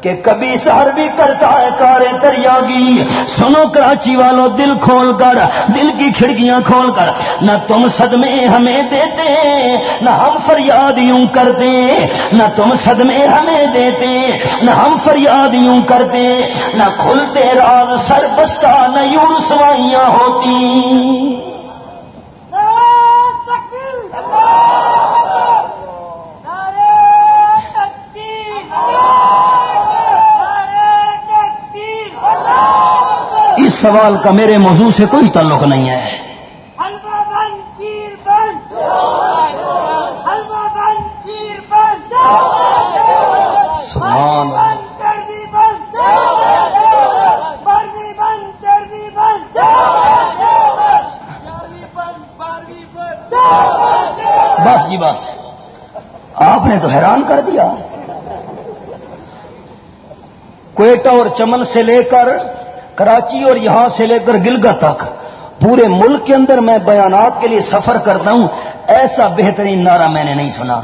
B: کہ کبھی سہر بھی کرتا ہے کارے دریا گی سنو کراچی والوں دل کھول کر، دل کی کھڑکیاں کھول کر۔ نہ تم صدمے ہمیں دیتے، نہ ہم فریاد یوں کرتے۔ نہ تم صدمے ہمیں دیتے، نہ ہم فریاد یوں کرتے۔ نہ کھلتے راز سر بستا نہ یوں رسوائیاں ہوتی۔ سوال کا میرے موضوع سے کوئی تعلق نہیں ہے۔ بس جی بس۔ آپ نے تو حیران کر دیا۔ کوئٹہ اور چمن سے لے کر کراچی اور یہاں سے لے کر گلگا تک۔ پورے ملک کے اندر میں بیانات کے لیے سفر کرتا ہوں۔ ایسا بہترین نعرہ میں نے نہیں سنا۔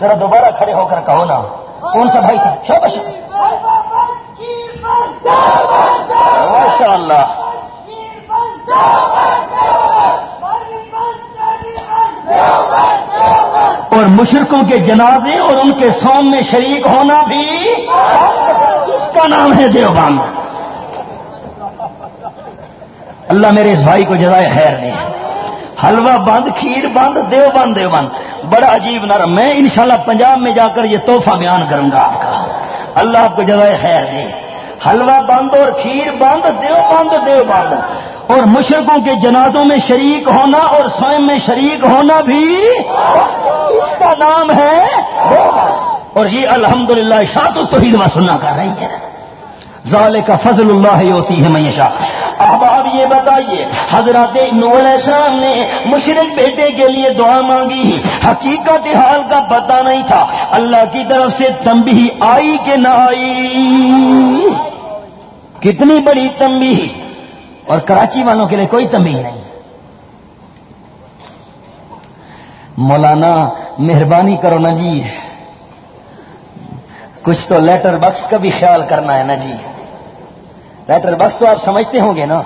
B: ذرا دوبارہ کھڑے ہو کر کہو نا۔ کون سا بھائی تھا؟ ماشاء اللہ اور مشرقوں کے جنازے اور ان کے سوم میں شریک ہونا بھی اس کا نام ہے دیوبند۔ اللہ میرے اس بھائی کو جزائے خیر دے۔ حلوہ بند، کھیر بند، دیو بند دیو بند۔ بڑا عجیب نرم۔ میں انشاءاللہ پنجاب میں جا کر یہ تحفہ بیان کروں گا آپ کا۔ اللہ آپ کو جزائے خیر دے۔ حلوہ بند اور کھیر بند، دیو بند دیو بند۔ اور مشرقوں کے جنازوں میں شریک ہونا اور سوئم میں شریک ہونا بھی اس کا نام ہے۔ اور یہ الحمدللہ شاط التوحید و سننا کر رہی ہے۔ ظال کا فضل اللہ ہوتی ہے میشا اب آپ یہ بتائیے، حضرت علیہ السلام نے مشرق بیٹے کے لیے دعا مانگی۔ حقیقت حال کا پتہ نہیں تھا۔ اللہ کی طرف سے تمبی آئی کہ نہ آئی؟ کتنی بڑی تمبی اور کراچی والوں کے لیے کوئی تمبی نہیں۔ مولانا، مہربانی کرو نا جی۔ کچھ تو لیٹر باکس کا بھی خیال کرنا ہے نا جی۔ لیٹر باکس تو آپ سمجھتے ہوں گے نا۔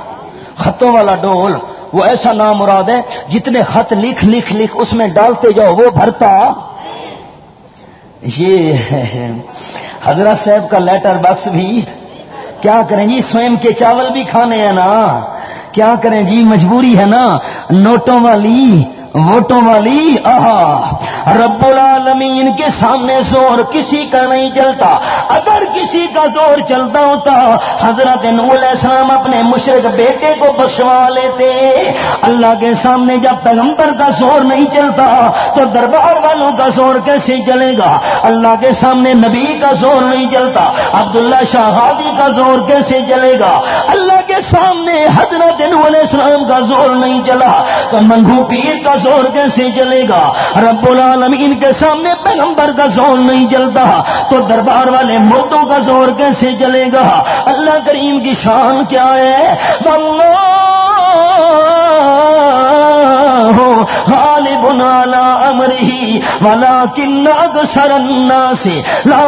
B: خطوں والا ڈول، وہ ایسا نام مراد ہے جتنے خط لکھ لکھ لکھ اس میں ڈالتے جاؤ، وہ بھرتا۔ یہ حضرت صاحب کا لیٹر باکس بھی۔ کیا کریں جی سوئم کے چاول بھی کھانے ہیں نا۔ کیا کریں جی مجبوری ہے نا۔ نوٹوں والی۔ ووٹوں والی، آہا رب العالمین کے سامنے زور کسی کا نہیں چلتا۔ اگر کسی کا زور چلتا ہوتا، حضرت علیہ السلام اپنے مشرق بیٹے کو بخشوا لیتے۔ اللہ کے سامنے جب پیغمبر کا زور نہیں چلتا، تو دربار والوں کا زور کیسے چلے گا؟ اللہ کے سامنے نبی کا زور نہیں چلتا، عبداللہ شاہ غازی کا زور کیسے چلے گا؟ اللہ کے سامنے حضرت علیہ السلام کا زور نہیں چلا، تو منگو پیر کا زور کیسے چلے گا؟ رب العالمین کے سامنے پیغمبر کا زور نہیں چلتا تو دربار والے مردوں کا زور کیسے چلے گا؟ اللہ کریم کی شان کیا ہے؟ غالب نالا امرہی والا کن سرنا سے لا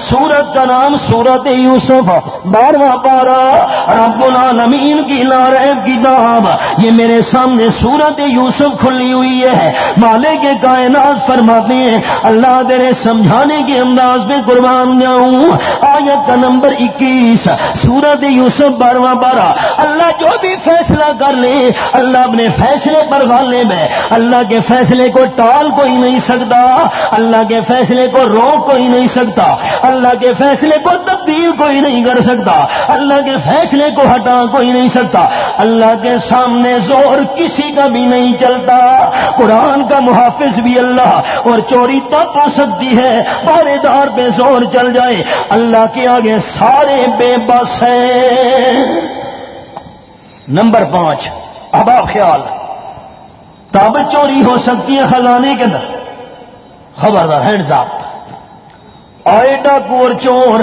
B: سورت کا نام سورت یوسف، بارواں پارا رب العالمین کی نارب کتاب یہ میرے سامنے سورت یوسف کھلی ہوئی ہے۔ مالے کے کائنات فرماتے ہیں، اللہ تیرے سمجھانے کے انداز میں قربان جاؤں۔ آیت کا نمبر اکیس، سورت یوسف، بارواں بارہ اللہ جو بھی فیصلہ کر لے، اللہ اپنے فیصلے پر غالب ہے اللہ کے فیصلے کو ٹال کوئی نہیں سکتا، اللہ کے فیصلے کو روک کوئی نہیں سکتا۔ اللہ کے فیصلے کو تبدیل کوئی نہیں کر سکتا۔ اللہ کے فیصلے کو ہٹا کوئی نہیں سکتا۔ اللہ کے سامنے زور کسی کا بھی نہیں چلتا۔ قرآن کا محافظ بھی اللہ اور چوری تب ہو سکتی ہے۔ پارے دار پہ زور چل جائے۔ اللہ کے آگے سارے بے بس ہیں۔ نمبر پانچ، اب آپ خیال۔ تب چوری ہو سکتی ہے خزانے کے اندر۔ خبردار ہینڈ آپ آئے ڈاکو اور چور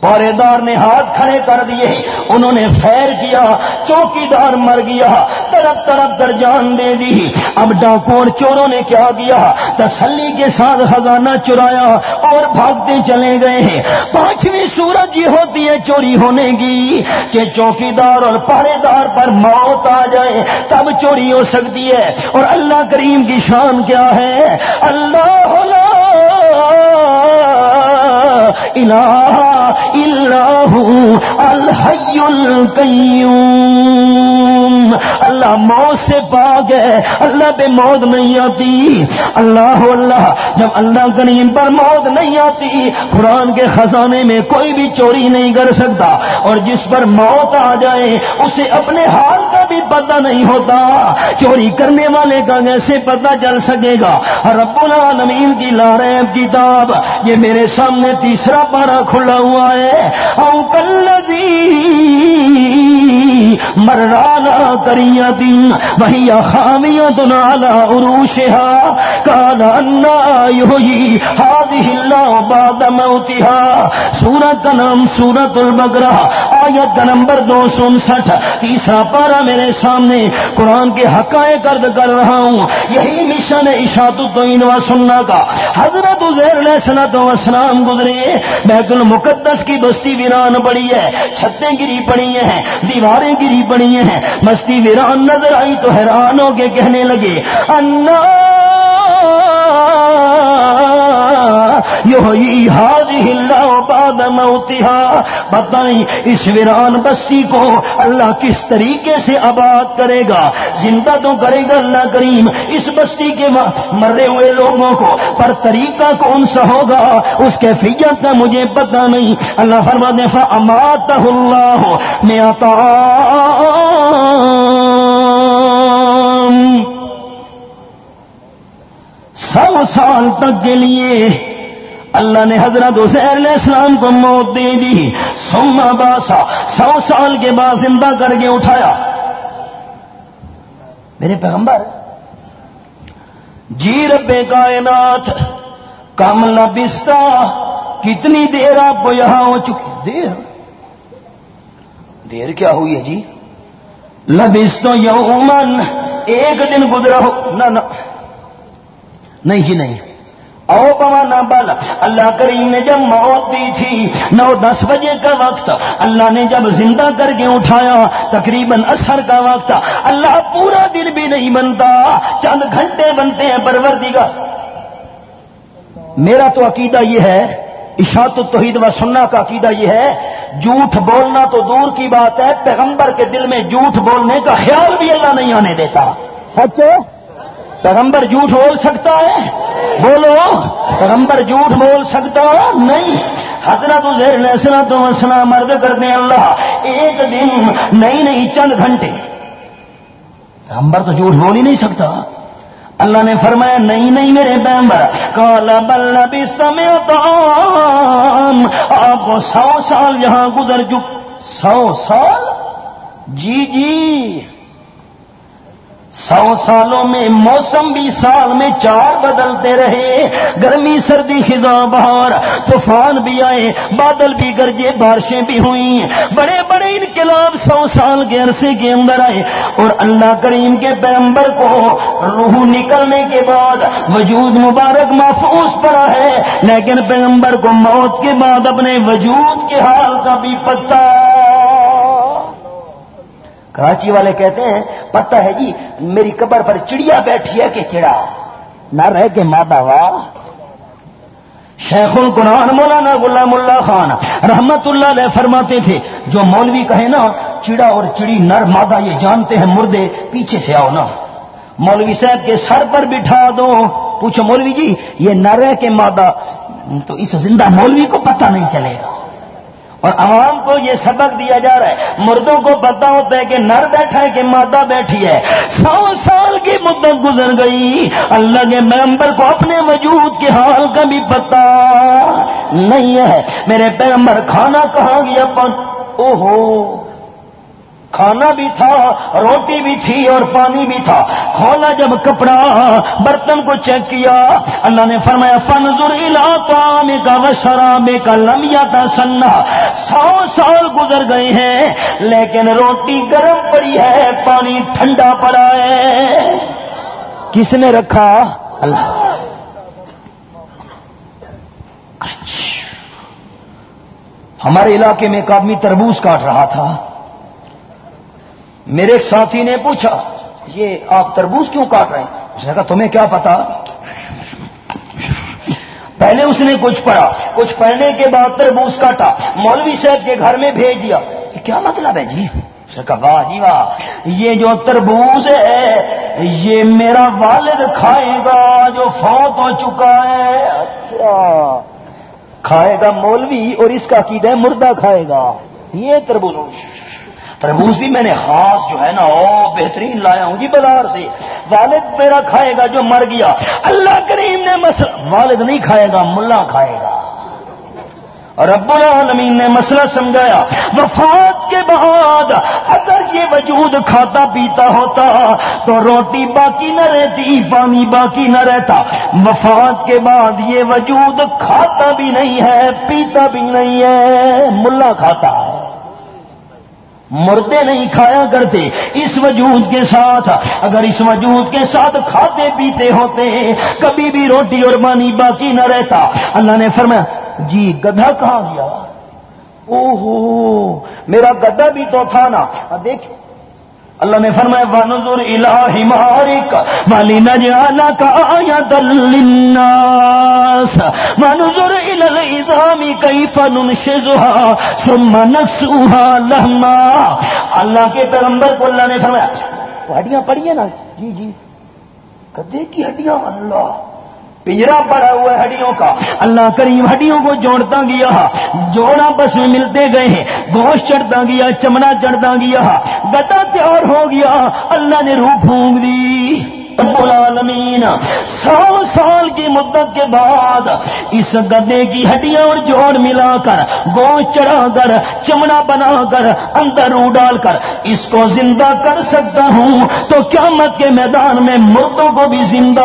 B: پارے دار نے ہاتھ کھڑے کر دیے۔ انہوں نے فیر کیا۔ چوکی دار مر گیا۔ تڑپ تڑپ کر جان دے دی۔ اب ڈاکو اور چوروں نے کیا کیا۔ تسلی کے ساتھ خزانہ چرایا اور بھاگتے چلے گئے۔ ہیں پانچویں سورج یہ ہوتی ہے چوری ہونے کی کہ چوکی دار اور پہرے دار پر موت آ جائے۔ تب چوری ہو سکتی ہے۔ اور اللہ کریم کی شان کیا ہے؟ اللہ الہ اللہ الحی القیوم اللہ موت سے پاک ہے، اللہ پہ موت نہیں آتی۔ اللہ اللہ، جب اللہ کریم پر موت نہیں آتی، قرآن کے خزانے میں کوئی بھی چوری نہیں کر سکتا۔ اور جس پر موت آ جائے، اسے اپنے حال کا بھی پتہ نہیں ہوتا۔ چوری کرنے والے کا کیسے پتہ چل سکے گا؟ رب العالمین کی لارب کتاب، یہ میرے سامنے تیسرا پارا کھلا ہوا ہے۔ مرانا کریا دن وہی خامیاں تو نالا اروشا کالا باد موتیہ سورت کا نام سورت البگرہ آیت کا نمبر دو سو انسٹھ۔ تیسرا پارا میرے سامنے قرآن کے حقائق کرد کر رہا ہوں۔ یہی مشن اشاط الدین و سننا کا۔ حضرت زیر علیہ صنعت وسلام گزرے۔ بیت المقدس کی بستی ویران پڑی ہے، چھتیں گری پڑی ہیں دیواریں گری پڑی ہیں۔ مستی ویران نظر آئی تو حیران ہو کے کہنے لگے، انا بتائیں اس ویران بستی کو اللہ کس طریقے سے آباد کرے گا؟ زندہ تو کرے گا اللہ کریم۔ اس بستی کے مرے ہوئے لوگوں کو، پر طریقہ کون سا ہوگا؟ اس کے فیت کا مجھے پتا نہیں۔ اللہ فرما دے امات اللہ۔ میں سو سال تک کے لیے اللہ نے حضرت حسین علیہ السلام کو موت دے دی۔ سوما باسا۔ سو سال کے بعد زندہ کر کے اٹھایا۔ میرے پیغمبر جی رب کائنات، کم لبستہ، کتنی دیر آپ کو یہاں ہو چکی دیر۔ دیر کیا ہوئی ہے جی؟ لبستو یومن ایک دن گزرا ہو نہ نہیں جی نہیں۔ او پما نہ بل اللہ کریم نے جب موت دی تھی، نو دس بجے کا وقت، اللہ نے جب زندہ کر کے اٹھایا، تقریباً اثر کا وقت، اللہ پورا دن بھی نہیں بنتا، چند گھنٹے بنتے ہیں پروردی کا میرا تو عقیدہ یہ ہے اشاعت توحید و سننا کا عقیدہ یہ ہے جھوٹ بولنا تو دور کی بات ہے پیغمبر کے دل میں جھوٹ بولنے کا خیال بھی اللہ نہیں آنے دیتا۔ سچ پیغمبر جھوٹ بول سکتا ہے بولو۔ پیغمبر جھوٹ بول سکتا نہیں۔ حضرت نسنا تو اسنا مرد کرتے اللہ ایک دن نہیں نہیں چند گھنٹے۔ پیغمبر تو جھوٹ بول ہی نہیں سکتا۔ اللہ نے فرمایا، نہیں نہیں میرے پیمبر کالا بل بھی سمے آپ کو سو سال یہاں گزر چک سو سال؟ جی جی۔ سو سالوں میں موسم بھی سال میں چار بدلتے رہے۔ گرمی، سردی، خزاں، بہار، طوفان بھی آئے، بادل بھی گرجے، بارشیں بھی ہوئی بڑے بڑے انقلاب سو سال کے عرصے کے اندر آئے۔ اور اللہ کریم کے پیمبر کو روح نکلنے کے بعد وجود مبارک محفوظ پڑا ہے۔ لیکن پیغمبر کو موت کے بعد اپنے وجود کے حال کا بھی پتہ کراچی والے کہتے ہیں، پتہ ہے جی میری قبر پر چڑیا بیٹھی ہے کہ چڑا؟ نہ رہ کے مادہ وا۔ شیخ القرآن مولانا غلام اللہ خان رحمت اللہ علیہ فرماتے تھے، جو مولوی کہے نا، چڑا اور چڑی نر، مادہ یہ جانتے ہیں، مردے پیچھے سے آؤ نا۔ مولوی صاحب کے سر پر بٹھا دو۔ پوچھو مولوی جی یہ نر ہے کہ مادہ، تو اس زندہ مولوی کو پتہ نہیں چلے گا۔ اور عوام کو یہ سبق دیا جا رہا ہے۔ مردوں کو پتا ہوتا ہے کہ نر بیٹھا ہے کہ مادہ بیٹھی ہے۔ سو سال کی مدت گزر گئی۔ اللہ کے پیغمبر کو اپنے وجود کے حال کا بھی پتا نہیں ہے۔ میرے پیغمبر، کھانا کہاں گیا؟ پن او ہو کھانا بھی تھا، روٹی بھی تھی اور پانی بھی تھا۔ کھولا جب کپڑا، برتن کو چیک کیا، اللہ نے فرمایا فنزر علاقہ کا و شراب کا لمیا تھا سنا سو سال گزر گئے ہیں، لیکن روٹی گرم پڑی ہے، پانی ٹھنڈا پڑا ہے۔ کس نے رکھا؟ اللہ۔ اچھا۔ ہمارے علاقے میں ایک آدمی تربوز کاٹ رہا تھا۔ میرے ایک ساتھی نے پوچھا، یہ آپ تربوز کیوں کاٹ رہے ہیں؟ اس نے کہا، تمہیں کیا پتا؟ پہلے اس نے کچھ پڑھا۔ کچھ پڑھنے کے بعد تربوز کاٹا، مولوی صاحب کے گھر میں بھیج دیا۔ یہ کیا مطلب ہے جی؟ اس نے کہا، واہ جی واہ، یہ جو تربوز ہے، یہ میرا والد کھائے گا جو فوت ہو چکا ہے۔ اچھا۔ کھائے گا مولوی اور اس کا عقیدہ مردہ کھائے گا۔ یہ تربوز۔ تربوز بھی میں نے خاص جو ہے نا، او بہترین لایا ہوں جی بازار سے۔ والد میرا کھائے گا جو مر گیا۔ اللہ کریم نے مسئلہ والد نہیں کھائے گا، ملا کھائے گا۔ اور رب العالمین نے مسئلہ سمجھایا۔ وفات کے بعد اگر یہ وجود کھاتا پیتا ہوتا تو روٹی باقی نہ رہتی، پانی باقی نہ رہتا۔ وفات کے بعد یہ وجود کھاتا بھی نہیں ہے، پیتا بھی نہیں ہے، ملا کھاتا ہے۔ مردے نہیں کھایا کرتے، اس وجود کے ساتھ، اگر اس وجود کے ساتھ کھاتے پیتے ہوتے، کبھی بھی روٹی اور پانی باقی نہ رہتا۔ اللہ نے فرمایا جی گدھا کہاں گیا؟ او ہو میرا گدھا بھی تو تھا نا۔ دیکھ اللہ نے فرمایا ونظر الہ مارک والی نجالا کا آیا دلناس ونظر الى العظام کیف ننشزها ثم نکسوها لہما اللہ کے پیغمبر کو اللہ نے فرمایا ہڈیاں پڑی ہیں نا. جی جی۔ گدے کی ہڈیاں؟ اللہ۔ پنجرا پڑا ہوا ہے ہڈیوں کا۔ اللہ کریم ہڈیوں کو جوڑتا گیا۔ جوڑا بس میں ملتے گئے ہیں۔ گوشت چڑھتا گیا، چمڑا چڑھتا گیا۔ گدا تیار ہو گیا۔ اللہ نے روح پھونک دی۔ العالمین، سو سال کی مدت کے بعد اس گدے کی ہڈیاں اور جوڑ ملا کر، گوشت چڑھا کر، چمڑا بنا کر، اندر رو ڈال کر اس کو زندہ کر سکتا ہوں۔ تو قیامت کے میدان میں مردوں کو بھی زندہ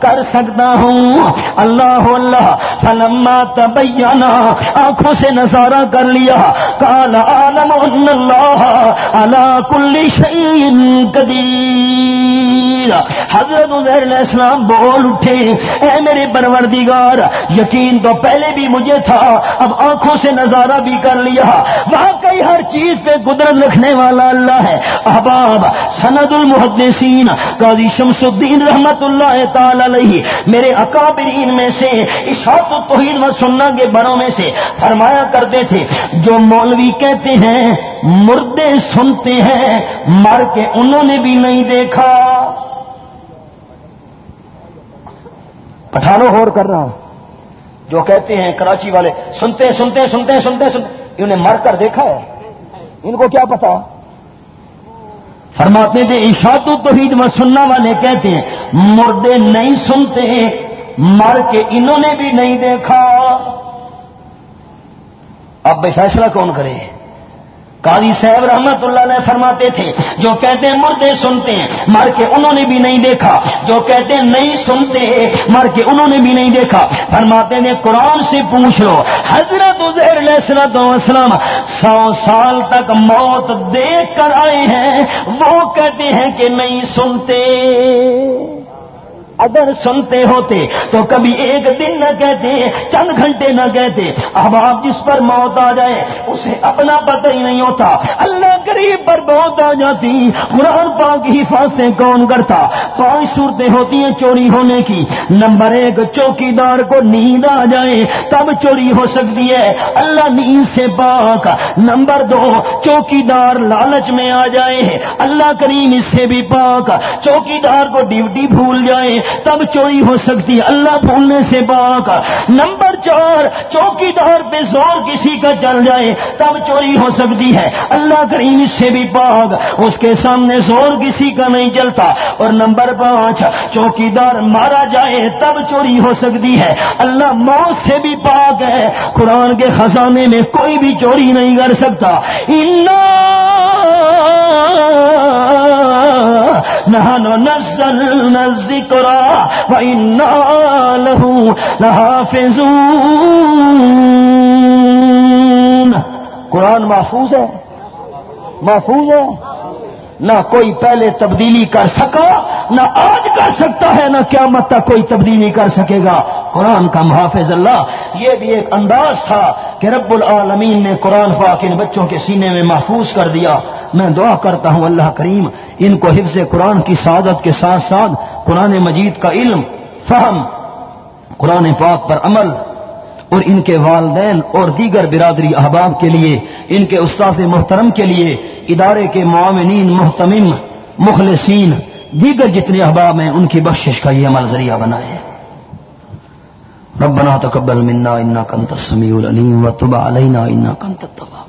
B: کر سکتا ہوں۔ اللہ اللہ، فلما تبینا، آنکھوں سے نظارہ کر لیا۔ کالا عالم اللہ اللہ کل شعین قدیر۔ حضرت عزیر علیہ السلام بول اٹھے، اے میرے پروردگار، یقین تو پہلے بھی مجھے تھا، اب آنکھوں سے نظارہ بھی کر لیا۔ وہاں کئی ہر چیز پہ قدرت رکھنے والا اللہ ہے۔ احباب، سند المحدثین، قاضی شمس الدین رحمت اللہ تعالی علیہ، میرے اکابرین میں سے اشاعت توحید و سننا کے بڑوں میں سے فرمایا کرتے تھے، جو مولوی کہتے ہیں، مردے سنتے ہیں، مر کے انہوں نے بھی نہیں دیکھا۔ پٹھانوں غور کر رہا ہوں۔ جو کہتے ہیں کراچی والے، سنتے سنتے سنتے سنتے سنتے انہیں مر کر دیکھا ہے۔ ان کو کیا پتا؟ فرماتے تھے اشاعت توحید و سننا والے کہتے ہیں، مردے نہیں سنتے مر کے انہوں نے بھی نہیں دیکھا۔ اب بھائی فیصلہ کون کرے؟ قاضی صاحب رحمت اللہ علیہ فرماتے تھے، جو کہتے ہیں مردے سنتے ہیں، مر کے انہوں نے بھی نہیں دیکھا۔ جو کہتے ہیں نہیں سنتے مر کے انہوں نے بھی نہیں دیکھا۔ فرماتے ہیں، قرآن سے پوچھ لو۔ حضرت عزیر علیہ السلام سو سال تک موت دیکھ کر آئے ہیں۔ وہ کہتے ہیں کہ نہیں سنتے۔ اگر سنتے ہوتے تو کبھی ایک دن نہ کہتے، چند گھنٹے نہ کہتے۔ اب آپ جس پر موت آ جائے، اسے اپنا پتہ ہی نہیں ہوتا۔ اللہ قریب پر موت آ جاتی۔ قرآن پاک کی حفاظتیں کون کرتا؟ پانچ صورتیں ہوتی ہیں چوری ہونے کی۔ نمبر ایک چوکی دار کو نیند آ جائے، تب چوری ہو سکتی ہے۔ اللہ نیند سے پاک۔ نمبر دو چوکی دار لالچ میں آ جائے۔ اللہ کریم اس سے بھی پاک۔ چوکی دار کو ڈیوٹی بھول جائے۔ تب چوری ہو سکتی اللہ بھولنے سے باغ نمبر چار چوکی دار پہ زور کسی کا چل جائے، تب چوری ہو سکتی ہے۔ اللہ کریم اس سے بھی باغ اس کے سامنے زور کسی کا نہیں چلتا اور نمبر پانچ چوکی دار مارا جائے، تب چوری ہو سکتی ہے۔ اللہ موت سے بھی پاک ہے۔ قرآن کے خزانے میں کوئی بھی چوری نہیں کر سکتا۔ نہ نزل وَإِنَّا لَهُ لَحَافِظُونَ۔ قرآن محفوظ ہے؟ محفوظ ہے؟ نہ کوئی پہلے تبدیلی کر سکا، نہ آج کر سکتا ہے، نہ کیا مت تک کوئی تبدیلی کر سکے گا۔ قرآن کا محافظ اللہ، یہ بھی ایک انداز تھا کہ رب العالمین نے قرآن پاک ان بچوں کے سینے میں محفوظ کر دیا۔ میں دعا کرتا ہوں اللہ کریم، ان کو حفظ قرآن کی سعادت کے ساتھ ساتھ قرآن مجید کا علم، فہم، قرآن پاک پر عمل اور ان کے والدین اور دیگر برادری احباب کے لیے، ان کے استاذ محترم کے لیے ادارے کے معاونین، محتمم، مخلصین، دیگر جتنے احباب ہیں، ان کی بخشش کا یہ عمل ذریعہ بنائے ربنا تقبل منا انك انت السميع العليم وتب علينا انك انت التواب۔